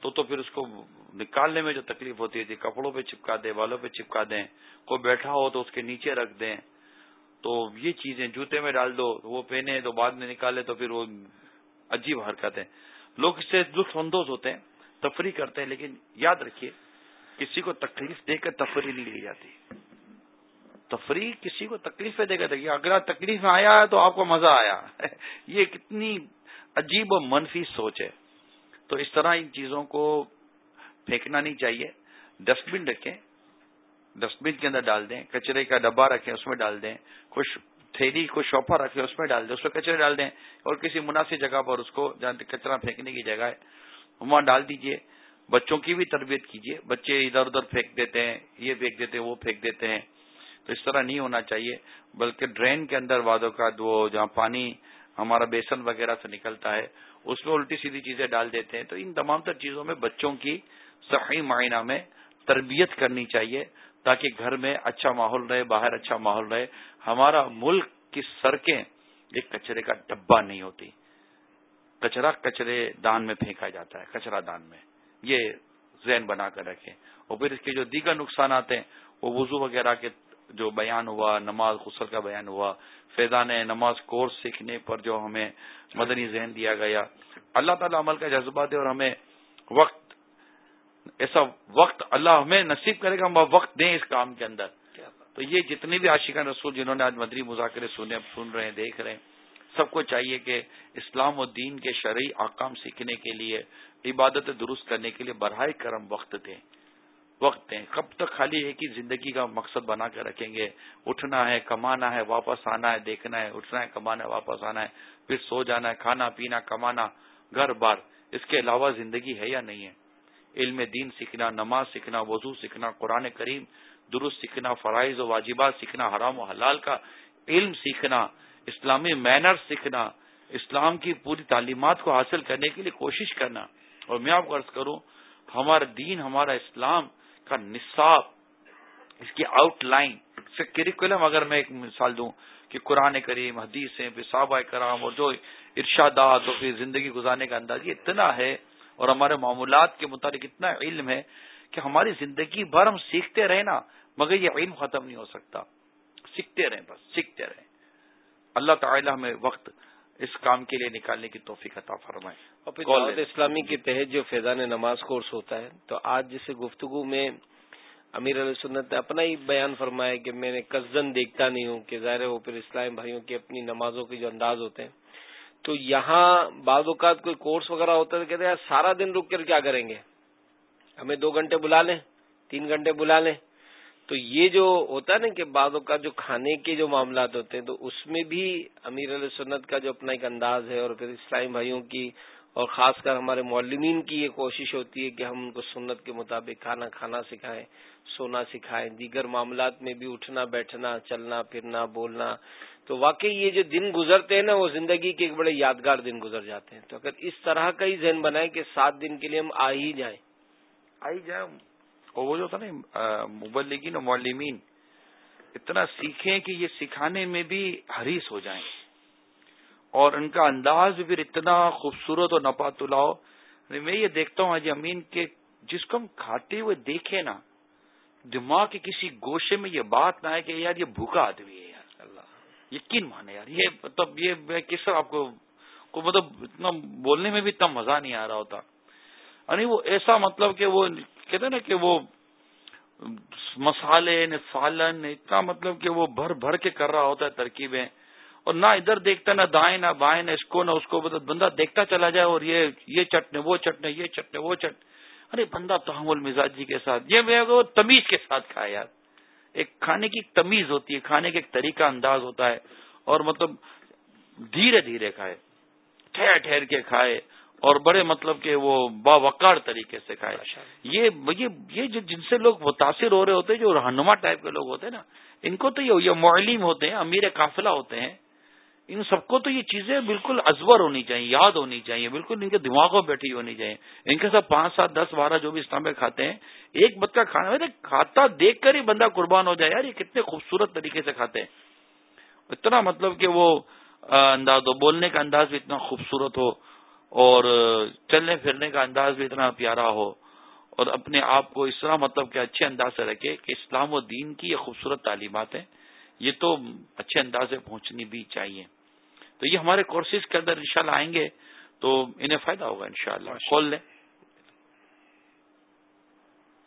[SPEAKER 3] تو تو پھر اس کو نکالنے میں جو تکلیف ہوتی تھی، کپڑوں پہ چپکا دیں، بالوں پہ چپکا دیں، کوئی بیٹھا ہو تو اس کے نیچے رکھ دیں۔ تو یہ چیزیں، جوتے میں ڈال دو، وہ پہنے تو بعد میں نکالے تو پھر وہ عجیب حرکت ہے۔ لوگ اس سے لطف اندوز ہوتے ہیں، تفریح کرتے ہیں، لیکن یاد رکھیے، کسی کو تکلیف دے کر تفریح نہیں لی جاتی۔ تفریح کسی کو تکلیف دے کر اگر تکلیف میں آیا ہے تو آپ کو مزہ آیا۔ یہ کتنی عجیب و منفی سوچ ہے۔ تو اس طرح ان چیزوں کو پھینکنا نہیں چاہیے۔ ڈسٹ بن رکھیں، ڈسٹ بن کے اندر ڈال دیں، کچرے کا ڈبا رکھیں، اس میں ڈال دیں کچھ تھیلی کو شوفا رکھیں اس میں ڈال دیں، اس میں کچرے ڈال دیں اور کسی مناسب جگہ پر اس کو جہاں کچرا پھینکنے کی جگہ ہے، وہاں ڈال دیجیے۔ بچوں کی بھی تربیت کیجیے بچے ادھر ادھر پھینک دیتے ہیں، یہ پھینک دیتے ہیں، وہ پھینک دیتے ہیں۔ تو اس طرح نہیں ہونا چاہیے، بلکہ ڈرین کے اندر وادوں کا وہ جہاں پانی ہمارا بیسن وغیرہ سے نکلتا ہے، اس میں الٹی سیدھی چیزیں ڈال دیتے ہیں۔ تو ان تمام تر چیزوں میں بچوں کی صحیح معائنہ میں تربیت کرنی چاہیے، تاکہ گھر میں اچھا ماحول رہے، باہر اچھا ماحول رہے۔ ہمارا ملک کی سڑکیں ایک کچرے کا ڈبہ نہیں ہوتی۔ کچرا کچرے دان میں پھینکا جاتا ہے، کچرا دان میں۔ یہ ذہن بنا کر رکھیں۔ اور پھر اس کے جو دیگر نقصانات ہیں، وہ وضو وغیرہ کے جو بیان ہوا، نماز غسل کا بیان ہوا، فیضان نماز کورس سیکھنے پر جو ہمیں مدنی ذہن دیا گیا۔ اللہ تعالی عمل کا جذبہ دے اور ہمیں وقت، ایسا وقت اللہ ہمیں نصیب کرے گا، ہم وقت دیں اس کام کے اندر۔ تو یہ جتنے بھی عاشقان رسول جنہوں نے آج مدری مذاکرے سنے سن رہے ہیں، دیکھ رہے ہیں، سب کو چاہیے کہ اسلام و دین کے شرعی آکام سیکھنے کے لیے، عبادت درست کرنے کے لیے برائے کرم وقت دیں۔ وقت دیں۔ کب تک خالی ہے کہ زندگی کا مقصد بنا کر رکھیں گے؟ اٹھنا ہے، کمانا ہے، واپس آنا ہے، دیکھنا ہے، اٹھنا ہے، کمانا ہے، واپس آنا ہے، پھر سو جانا ہے، کھانا، پینا، کمانا، گھر، بار۔ اس کے علاوہ زندگی ہے یا نہیں ہے؟ علم دین سیکھنا، نماز سیکھنا، وضو سیکھنا، قرآن کریم درست سیکھنا، فرائض و واجبات سیکھنا، حرام و حلال کا علم سیکھنا، اسلامی مینر سیکھنا، اسلام کی پوری تعلیمات کو حاصل کرنے کے لیے کوشش کرنا۔ اور میں آپ کو عرض کروں، ہمارا دین، ہمارا اسلام کا نصاب، اس کی آؤٹ لائن سے کریکولم اگر میں ایک مثال دوں کہ قرآن کریم، حدیث صحابہ کرام اور جو ارشادات اور پھر زندگی گزارنے کا انداز، یہ اتنا ہے اور ہمارے معمولات کے متعلق اتنا علم ہے کہ ہماری زندگی بھر ہم سیکھتے رہے نا مگر یہ علم ختم نہیں ہو سکتا۔ سیکھتے رہیں بس سیکھتے رہیں۔ اللہ تعالی ہمیں وقت اس کام کے لیے نکالنے کی توفیق عطا فرمائے۔
[SPEAKER 1] اور پھر دعوت اسلامی کے تحت جو فیضان نماز کورس ہوتا ہے تو آج جیسے گفتگو میں امیر علیہ سنت نے اپنا ہی بیان فرمایا کہ میں نے قزن دیکھتا نہیں ہوں کہ ظاہر وہ پھر اسلام بھائیوں کی اپنی نمازوں کے جو انداز ہوتے ہیں۔ تو یہاں بعض اوقات کوئی کورس وغیرہ ہوتا ہے کہتے ہیں سارا دن رک کر کیا کریں گے؟ ہمیں دو گھنٹے بلا لیں، تین گھنٹے بلا لیں۔ تو یہ جو ہوتا ہے نا کہ بعضوں کا جو کھانے کے جو معاملات ہوتے ہیں، تو اس میں بھی امیر علیہ سنت کا جو اپنا ایک انداز ہے اور پھر اسلامی بھائیوں کی اور خاص کر ہمارے معلمین کی یہ کوشش ہوتی ہے کہ ہم ان کو سنت کے مطابق کھانا کھانا سکھائیں، سونا سکھائیں، دیگر معاملات میں بھی اٹھنا، بیٹھنا، چلنا، پھرنا، بولنا۔ تو واقعی یہ جو دن گزرتے ہیں نا، وہ زندگی کے ایک بڑے یادگار دن گزر جاتے ہیں۔ تو اگر اس طرح کا ہی ذہن بنائیں کہ سات دن کے لیے ہم آ ہی جائیں
[SPEAKER 3] آ ہی جائیں اور وہ جو تھا نا مبلگین اور معلمین، اتنا سیکھیں کہ یہ سکھانے میں بھی حریص ہو جائیں۔ اور ان کا انداز بھی پھر اتنا خوبصورت اور نپا تلاؤ۔ یعنی میں یہ دیکھتا ہوں آج امین کے جس کو ہم کھاتے ہوئے دیکھے نا، دماغ کے کسی گوشے میں یہ بات نہ ہے کہ یار یہ بھوکا آدمی ہے یار، اللہ، یقین مانے یار۔ یہ مطلب یہ کس طرح آپ کو مطلب اتنا بولنے میں بھی اتنا مزہ نہیں آ رہا ہوتا۔ یعنی وہ ایسا مطلب کہ وہ کہتے نا کہ وہ مسالے سالن اتنا مطلب کہ وہ بھر بھر کے کر رہا ہوتا ہے ترکیبیں۔ اور نہ ادھر دیکھتا، نہ دائیں، نہ بائیں، نہ اس کو، نہ اس کو مطلب بندہ دیکھتا چلا جائے اور یہ یہ چٹنے وہ چٹنے یہ چٹنے وہ چٹ۔ ارے بندہ تحمل مزاجی کے ساتھ۔ یہ میں وہ تمیز کے ساتھ کھائے یار۔ ایک کھانے کی تمیز ہوتی ہے، کھانے کا ایک طریقہ انداز ہوتا ہے اور مطلب دھیرے دھیرے کھائے، ٹھہر ٹھہر کے کھائے۔ اور بڑے مطلب کہ وہ باوقار طریقے سے کھائے۔ یہ یہ جو جن سے لوگ متاثر ہو رہے ہوتے ہیں جو رہنما ٹائپ کے لوگ ہوتے ہیں نا ان کو تو یہ معلم ہوتے ہیں امیر قافلہ ہوتے ہیں ان سب کو تو یہ چیزیں بالکل ازور ہونی چاہیے یاد ہونی چاہیے بالکل ان کے دماغوں بیٹھی ہونی چاہیے۔ ان کے ساتھ پانچ سات دس بارہ جو بھی اسلام میں کھاتے ہیں ایک بد کا کھانا کھاتا دیکھ کر ہی بندہ قربان ہو جائے یار یہ کتنے خوبصورت طریقے سے کھاتے ہیں۔ اتنا مطلب کہ وہ انداز ہو بولنے کا انداز بھی اتنا خوبصورت ہو۔ اور چلنے پھرنے کا انداز بھی اتنا پیارا ہو اور اپنے آپ کو اس طرح مطلب کہ اچھے انداز سے رکھے کہ اسلام و دین کی یہ خوبصورت تعلیمات ہیں یہ تو اچھے انداز سے پہنچنی بھی چاہیے۔ تو یہ ہمارے کورسز کے اندر انشاءاللہ آئیں گے تو انہیں فائدہ ہوگا انشاءاللہ۔ کھول لیں۔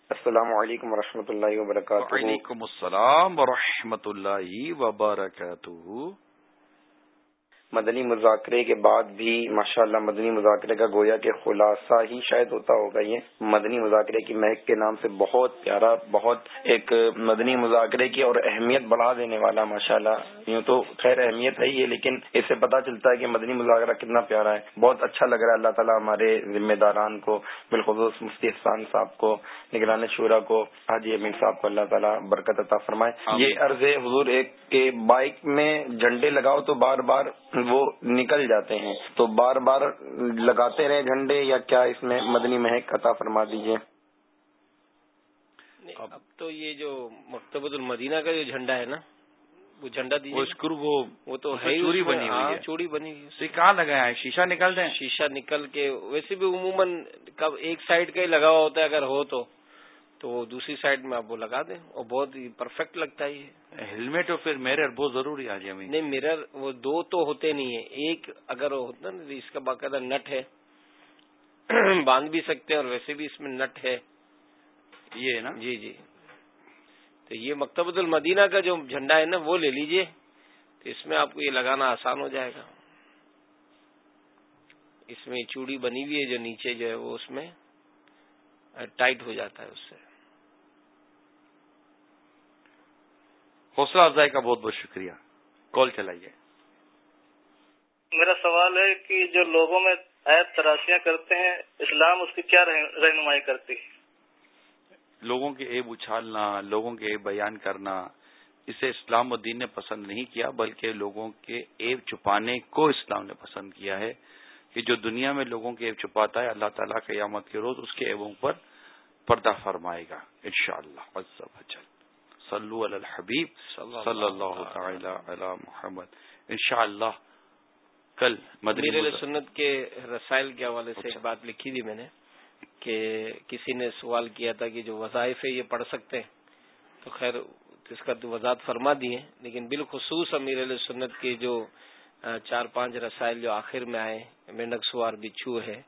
[SPEAKER 12] السلام علیکم و اللہ وبرکاتہ۔
[SPEAKER 3] وعلیکم السلام و اللہ وبرکاتہ۔
[SPEAKER 12] مدنی مذاکرے کے بعد بھی ماشاءاللہ مدنی مذاکرے کا گویا کے خلاصہ ہی شاید ہوتا ہوگا یہ۔ مدنی مذاکرے کی مہک کے نام سے بہت پیارا بہت ایک مدنی مذاکرے کی اور اہمیت بڑھا دینے والا ماشاءاللہ۔ یوں تو خیر اہمیت ہے یہ لیکن اس سے پتا چلتا ہے کہ مدنی مذاکرہ کتنا پیارا ہے۔ بہت اچھا لگ رہا ہے اللہ تعالیٰ ہمارے ذمہ داران کو بالخصوص مفتی احسان صاحب کو نگران شورا کو حاجی امین صاحب کو اللہ تعالیٰ برکت عطا فرمائے۔ یہ عرض حضور ایک کے بائک میں جھنڈے لگاؤ تو بار بار وہ نکل جاتے ہیں۔ تو بار بار لگاتے رہے جھنڈے یا کیا اس میں مدنی مہک عطا فرما دیجیے
[SPEAKER 1] اب تو یہ جو مکتبۃ المدینہ کا جو جھنڈا ہے نا وہ جھنڈا دیجیے وہ تو چوری بنی ہوئی ہے۔ چوری بنی ہوئی
[SPEAKER 3] کہاں لگایا ہے؟ شیشہ نکل دیں؟
[SPEAKER 1] شیشہ نکل کے ویسے بھی عموماً کب ایک سائڈ کا ہی لگا ہوا ہوتا ہے اگر ہو تو۔ تو دوسری سائڈ میں آپ وہ لگا دیں۔ اور بہت ہی پرفیکٹ لگتا ہے یہ۔
[SPEAKER 3] ہیلمیٹ اور پھر میرر بہت ضروری آ جائے
[SPEAKER 1] نہیں میرر وہ دو تو ہوتے نہیں ہیں۔ ایک اگر ہوتا نا اس کا باقاعدہ نٹ ہے۔ باندھ بھی سکتے ہیں اور ویسے بھی اس میں نٹ ہے۔
[SPEAKER 3] یہ نا؟
[SPEAKER 1] جی جی۔ تو یہ مکتبۃ المدینہ کا جو جھنڈا ہے نا وہ لے لیجیے۔ تو اس میں آپ کو یہ لگانا آسان ہو جائے گا۔ اس میں چوڑی بنی ہوئی ہے جو نیچے جو ہے وہ اس میں ٹائٹ ہو جاتا ہے اس سے۔
[SPEAKER 3] حوصلہ افزائی کا بہت بہت شکریہ۔ کال چلائیے۔
[SPEAKER 13] میرا سوال ہے کہ جو لوگوں میں عیب تراشیاں کرتے ہیں اسلام اس کی کیا رہنمائی کرتی
[SPEAKER 3] لوگوں کے عیب اچھالنا لوگوں کے عیب بیان کرنا اسے اسلام و دین نے پسند نہیں کیا بلکہ لوگوں کے عیب چھپانے کو اسلام نے پسند کیا ہے کہ جو دنیا میں لوگوں کے عیب چھپاتا ہے اللہ تعالیٰ قیامت کے روز اس کے عیبوں پر پردہ فرمائے گا انشاءاللہ۔ شاء اللہ صلو علی الحبیب صلی اللہ تعالی علی محمد. انشاءاللہ کل
[SPEAKER 1] مدنی سنت کے رسائل کے حوالے سے ایک اچھا۔ بات لکھی تھی میں نے کہ کسی نے سوال کیا تھا کہ جو وظائف ہے یہ پڑھ سکتے ہیں؟ تو خیر اس کا تو وضاحت فرما دی ہے لیکن بالخصوص امیر علیہ سنت کے جو چار پانچ رسائل جو آخر میں آئے مینک سوار بچھو ہے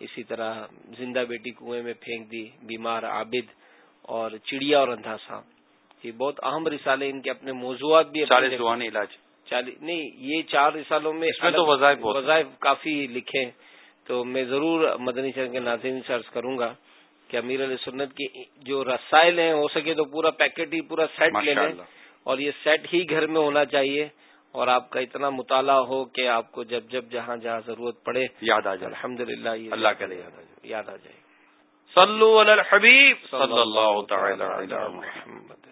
[SPEAKER 1] اسی طرح زندہ بیٹی کنویں میں پھینک دی بیمار عابد اور چڑیا اور اندھا سانپ۔ یہ بہت اہم رسالے ان کے اپنے موضوعات بھی
[SPEAKER 3] چالیس علاج۔
[SPEAKER 1] چالیس نہیں یہ چار رسالوں میں
[SPEAKER 3] تو وظائف
[SPEAKER 1] وظائف کافی لکھے تو میں ضرور مدنی چرن کے ناظرین سے عرض کروں گا کہ امیر علیہ سنت کی جو رسائل ہیں ہو سکے تو پورا پیکٹ ہی پورا سیٹ لے لیں۔ اور یہ سیٹ ہی گھر میں ہونا چاہیے۔ اور آپ کا اتنا مطالعہ ہو کہ آپ کو جب جب جہاں جہاں ضرورت پڑے
[SPEAKER 3] یاد آ جائے۔
[SPEAKER 1] الحمد للہ
[SPEAKER 3] اللہ کرے یاد آ
[SPEAKER 1] جائے۔ یاد آ جائے۔
[SPEAKER 3] صلو علی الحبیب۔ صلی اللہ تعالی علی محمد۔